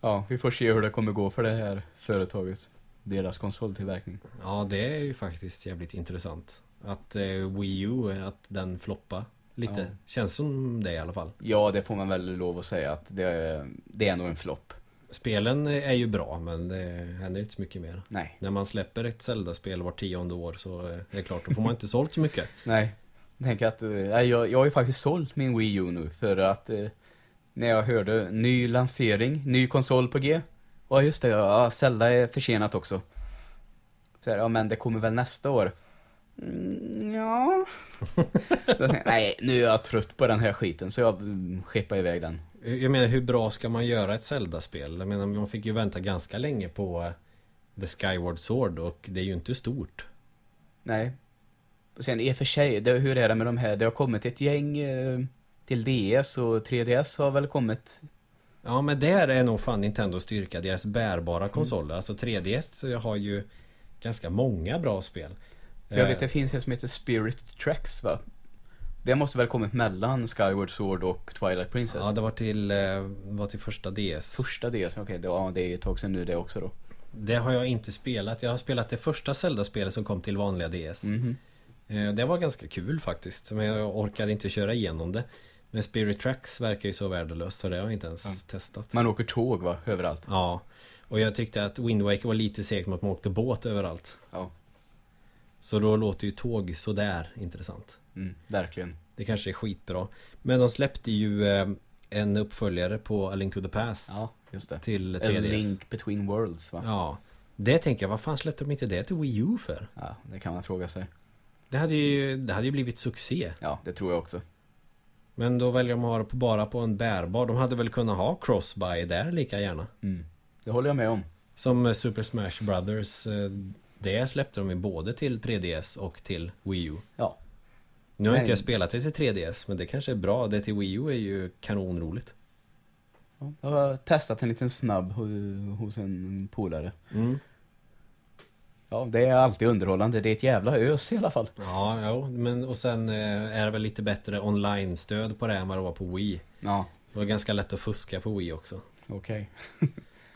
[SPEAKER 2] ja, vi får se hur det kommer gå för det här företaget. Deras konsoltillverkning.
[SPEAKER 1] Ja det är ju faktiskt jävligt intressant. Att eh, Wii U, att den floppar lite.
[SPEAKER 2] Ja.
[SPEAKER 1] Känns som det i alla fall.
[SPEAKER 2] Ja, det får man väl lov att säga att det, är- det är nog en flopp.
[SPEAKER 1] Spelen är ju bra men det händer inte så mycket mer.
[SPEAKER 2] Nej.
[SPEAKER 1] När man släpper ett Zelda-spel var tionde år så eh, är det klart, då får man inte [laughs] sålt så mycket.
[SPEAKER 2] Nej. Tänk att, eh, nej, jag, jag har ju faktiskt sålt min Wii U nu för att eh, när jag hörde ny lansering, ny konsol på G. Ja just det, ja, Zelda är försenat också. Så här, ja men det kommer väl nästa år. Mm, ja. [laughs] Tänkte nej, nu är jag trött på den här skiten så jag mm, skeppar iväg den.
[SPEAKER 1] Jag menar hur bra ska man göra ett Zelda-spel? Jag menar man fick ju vänta ganska länge på eh, The Skyward Sword och det är ju inte stort.
[SPEAKER 2] Nej. Och sen i och för sig, det, hur är det med de här? Det har kommit ett gäng eh, till DS och 3DS har väl kommit.
[SPEAKER 1] Ja men där är nog fan Nintendos styrka, deras bärbara konsoler. Alltså 3DS har ju ganska många bra spel.
[SPEAKER 2] För jag
[SPEAKER 1] Eh,
[SPEAKER 2] vet det finns ett som heter Spirit Tracks va? Det måste väl kommit mellan Skyward Sword och Twilight Princess?
[SPEAKER 1] Ja det var till, eh, var till första DS.
[SPEAKER 2] Första DS, okej, det, ja, det är ett tag sedan nu det också då.
[SPEAKER 1] Det har jag inte spelat. Jag har spelat det första Zelda-spelet som kom till vanliga DS.
[SPEAKER 2] Mhm.
[SPEAKER 1] Eh, Det var ganska kul faktiskt. Men jag orkade inte köra igenom det. Men Spirit Tracks verkar ju så värdelöst så det har jag inte ens
[SPEAKER 2] Ja.
[SPEAKER 1] testat.
[SPEAKER 2] Man åker tåg va, överallt.
[SPEAKER 1] Ja. Och jag tyckte att Wind Waker var lite segt med att man åkte båt överallt.
[SPEAKER 2] Ja.
[SPEAKER 1] Så då låter ju tåg sådär intressant.
[SPEAKER 2] Mm, verkligen.
[SPEAKER 1] Det kanske är skitbra. Men de släppte ju eh, en uppföljare på A Link to the Past.
[SPEAKER 2] Ja, just det.
[SPEAKER 1] Till
[SPEAKER 2] A
[SPEAKER 1] 3DS.
[SPEAKER 2] Link Between Worlds va?
[SPEAKER 1] Ja. Det tänker jag, vad fan släppte de inte det till Wii U för?
[SPEAKER 2] Ja, det kan man fråga sig.
[SPEAKER 1] Det hade ju, det hade ju blivit succé.
[SPEAKER 2] Ja, det tror jag också.
[SPEAKER 1] Men då väljer de att ha det på, bara på en bärbar. De hade väl kunnat ha crossbuy där lika gärna.
[SPEAKER 2] Mm. Det håller jag med om.
[SPEAKER 1] Som eh, Super Smash Brothers. eh, Det släppte de ju både till 3DS och till Wii U.
[SPEAKER 2] Ja.
[SPEAKER 1] Nu har
[SPEAKER 2] Men-
[SPEAKER 1] inte jag spelat det till 3DS, men det kanske är bra. Det till Wii U är ju kanonroligt.
[SPEAKER 2] Ja, Jag har testat en liten snabb ho- hos en polare.
[SPEAKER 1] Mm.
[SPEAKER 2] Ja, det är alltid underhållande. Det är ett jävla ös i alla fall.
[SPEAKER 1] Ja, jo, men och sen eh, är det väl lite bättre online-stöd på det än vad det var på Wii.
[SPEAKER 2] Ja,
[SPEAKER 1] Det var ganska lätt att fuska på Wii också.
[SPEAKER 2] okej. [laughs]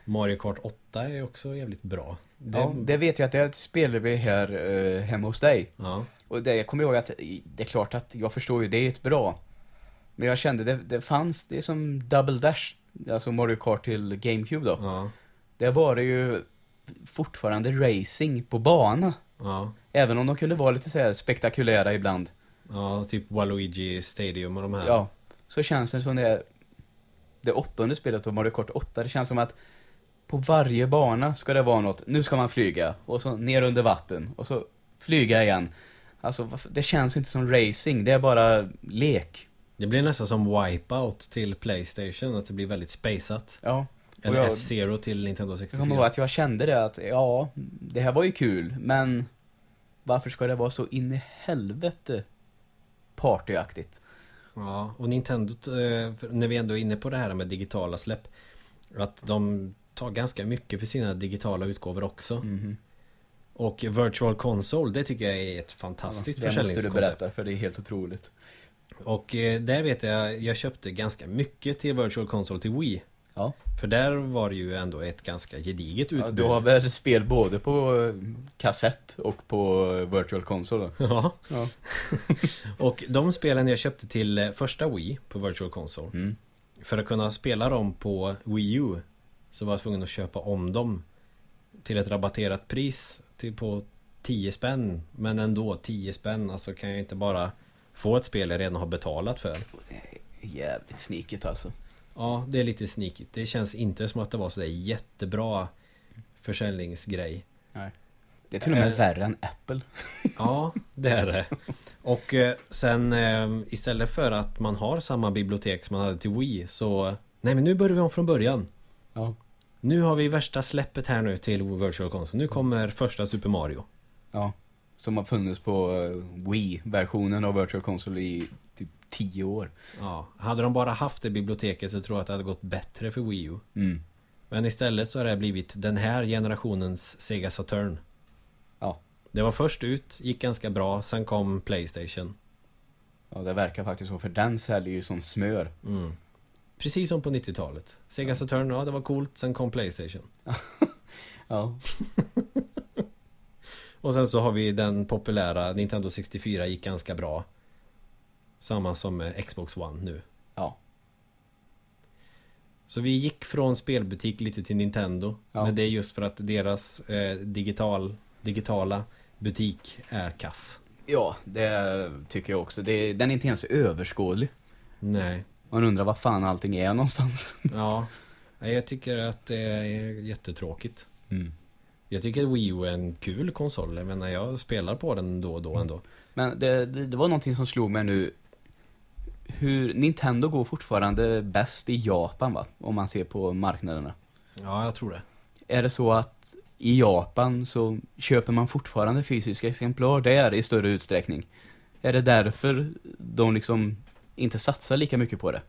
[SPEAKER 1] Mario Kart 8 är också jävligt bra. Det,
[SPEAKER 2] Ja, det vet jag att det spelar vi här eh, hemma hos dig.
[SPEAKER 1] ja.
[SPEAKER 2] Och det, jag kommer ihåg att det är klart att jag förstår ju, det är ett bra. Men jag kände det, det fanns, det är som Double Dash, alltså Mario Kart till GameCube då.
[SPEAKER 1] ja,
[SPEAKER 2] Det var det ju fortfarande racing på bana.
[SPEAKER 1] ja,
[SPEAKER 2] Även om de kunde vara lite så här spektakulära ibland.
[SPEAKER 1] ja, typ Waluigi Stadium och de här.
[SPEAKER 2] Ja, så känns det som det är det åttonde spelet av Mario Kart 8. Det känns som att på varje bana ska det vara något. Nu ska man flyga och så ner under vatten och så flyga igen. Alltså, det känns inte som racing. Det är bara lek.
[SPEAKER 1] Det blir nästan som Wipeout till Playstation, att det blir väldigt spacat.
[SPEAKER 2] Ja.
[SPEAKER 1] Eller
[SPEAKER 2] jag,
[SPEAKER 1] F-Zero till Nintendo
[SPEAKER 2] jag
[SPEAKER 1] 64.
[SPEAKER 2] kommer ihåg att jag kände det att, ja, det här var ju kul, men varför ska det vara så in i helvete partyaktigt?
[SPEAKER 1] Ja, och Nintendo, eh, när vi ändå är inne på det här med digitala släpp Att de tar ganska mycket för sina digitala utgåvor också
[SPEAKER 2] Mhm.
[SPEAKER 1] Och Virtual Console, det tycker jag är ett fantastiskt
[SPEAKER 2] det måste du
[SPEAKER 1] försäljningskoncept
[SPEAKER 2] berätta, för det är helt otroligt.
[SPEAKER 1] Och eh, där vet jag, jag köpte ganska mycket till Virtual Console till Wii
[SPEAKER 2] Ja.
[SPEAKER 1] För där var det ju ändå ett ganska gediget utbud
[SPEAKER 2] Ja, du har väl spel både på eh, kassett och på virtual console då?
[SPEAKER 1] Ja,
[SPEAKER 2] Ja. [laughs]
[SPEAKER 1] och de spelen jag köpte till eh, första Wii på Virtual Console
[SPEAKER 2] Mm.
[SPEAKER 1] För att kunna spela dem på Wii U Så var jag tvungen att köpa om dem Till ett rabatterat pris till på 10 spänn Men ändå 10 spänn Alltså kan jag inte bara Få ett spel jag redan har betalat för
[SPEAKER 2] Jävligt sneakigt alltså.
[SPEAKER 1] Ja, det är lite sneakigt Det känns inte som att det var sådär jättebra Försäljningsgrej
[SPEAKER 2] Det är till och med
[SPEAKER 1] Eh.
[SPEAKER 2] värre än Apple. [laughs]
[SPEAKER 1] Ja, det är det Och eh, sen eh, istället för att man har samma bibliotek som man hade till Wii Så Nej men nu börjar vi om från början
[SPEAKER 2] Ja.
[SPEAKER 1] Nu har vi värsta släppet här nu till Virtual Console. Nu kommer första Super Mario.
[SPEAKER 2] Ja. Som har funnits på eh, Wii-versionen av virtual console i typ 10 år.
[SPEAKER 1] Ja, hade de bara haft det biblioteket så tror jag att det hade gått bättre för Wii U.
[SPEAKER 2] Mm.
[SPEAKER 1] Men istället så har det blivit den här generationens Sega Saturn.
[SPEAKER 2] Ja.
[SPEAKER 1] Det var först ut, gick ganska bra, sen kom Playstation.
[SPEAKER 2] Ja, det verkar faktiskt så, för den säljer ju som smör.
[SPEAKER 1] Mm. Precis som på 90-talet. Sega Saturn, ja det var coolt, sen kom Playstation. [laughs]
[SPEAKER 2] Ja. [laughs]
[SPEAKER 1] Och sen så har vi den populära Nintendo 64 gick ganska bra. Samma som med Xbox One nu.
[SPEAKER 2] Ja.
[SPEAKER 1] Så vi gick från spelbutik lite till Nintendo.
[SPEAKER 2] Ja.
[SPEAKER 1] Men det är just för att deras eh, digital, digitala butik är kass.
[SPEAKER 2] Ja, det tycker jag också. Det, den är inte ens överskådlig.
[SPEAKER 1] Nej.
[SPEAKER 2] Man undrar vad fan allting är någonstans. [laughs]
[SPEAKER 1] Ja. Jag tycker att det är jättetråkigt.
[SPEAKER 2] Mm.
[SPEAKER 1] Jag tycker Wii U är en kul konsol. Jag menar, jag spelar på den då och då ändå.
[SPEAKER 2] Men det, det, det var någonting som slog mig nu. Hur Nintendo går fortfarande bäst i Japan va? Om man ser på marknaderna.
[SPEAKER 1] Ja, jag tror det.
[SPEAKER 2] Är det så att i Japan så köper man fortfarande fysiska exemplar där i större utsträckning? Är det därför de liksom inte satsar lika mycket på det?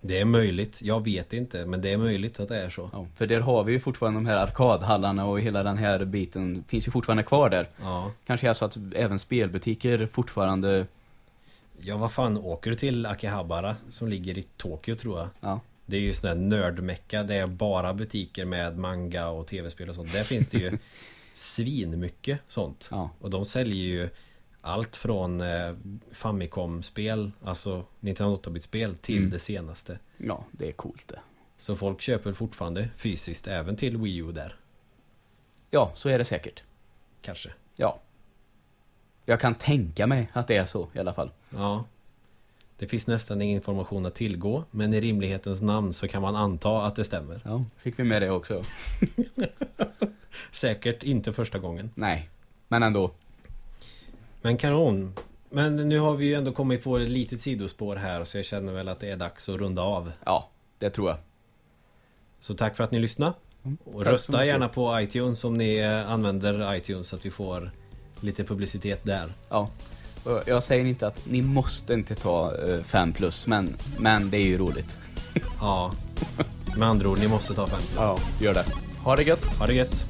[SPEAKER 1] Det är möjligt. Jag vet inte, men det är möjligt att det är så.
[SPEAKER 2] Ja, för där har vi ju fortfarande de här arkadhallarna och hela den här biten finns ju fortfarande kvar där.
[SPEAKER 1] Ja.
[SPEAKER 2] Kanske är så att även spelbutiker fortfarande,
[SPEAKER 1] Ja, vad fan åker du till Akihabara som ligger i Tokyo tror jag?
[SPEAKER 2] ja,
[SPEAKER 1] Det är ju sån där nördmecka. Det är bara butiker med manga och tv-spel och sånt. Där finns det ju [laughs] svin mycket sånt.
[SPEAKER 2] ja,
[SPEAKER 1] Och de säljer ju allt från eh, Famicom-spel, alltså Nintendo 8-bit-spel, till
[SPEAKER 2] Mm.
[SPEAKER 1] det senaste.
[SPEAKER 2] ja, det är coolt det.
[SPEAKER 1] Så folk köper fortfarande fysiskt även till Wii U där.
[SPEAKER 2] Ja, så är det säkert.
[SPEAKER 1] Kanske.
[SPEAKER 2] Ja. Jag kan tänka mig att det är så i alla fall.
[SPEAKER 1] Ja. Det finns nästan ingen information att tillgå, men i rimlighetens namn så kan man anta att det stämmer.
[SPEAKER 2] Ja, fick vi med det också. [laughs]
[SPEAKER 1] Säkert inte första gången.
[SPEAKER 2] Nej, men ändå.
[SPEAKER 1] Men kanon. Men nu har vi ju ändå kommit på ett litet sidospår här så jag känner väl att det är dags att runda av.
[SPEAKER 2] Ja, det tror jag.
[SPEAKER 1] Så tack för att ni lyssnade.
[SPEAKER 2] Mm,
[SPEAKER 1] Och rösta gärna på iTunes om ni eh, använder iTunes så att vi får lite publicitet där.
[SPEAKER 2] Ja. Jag säger inte att ni måste inte ta 5 plus, men, men det är ju roligt.
[SPEAKER 1] Ja. Med andra ord, ni måste ta 5 plus.
[SPEAKER 2] gör det. Ha det gött.
[SPEAKER 1] Ha det gött.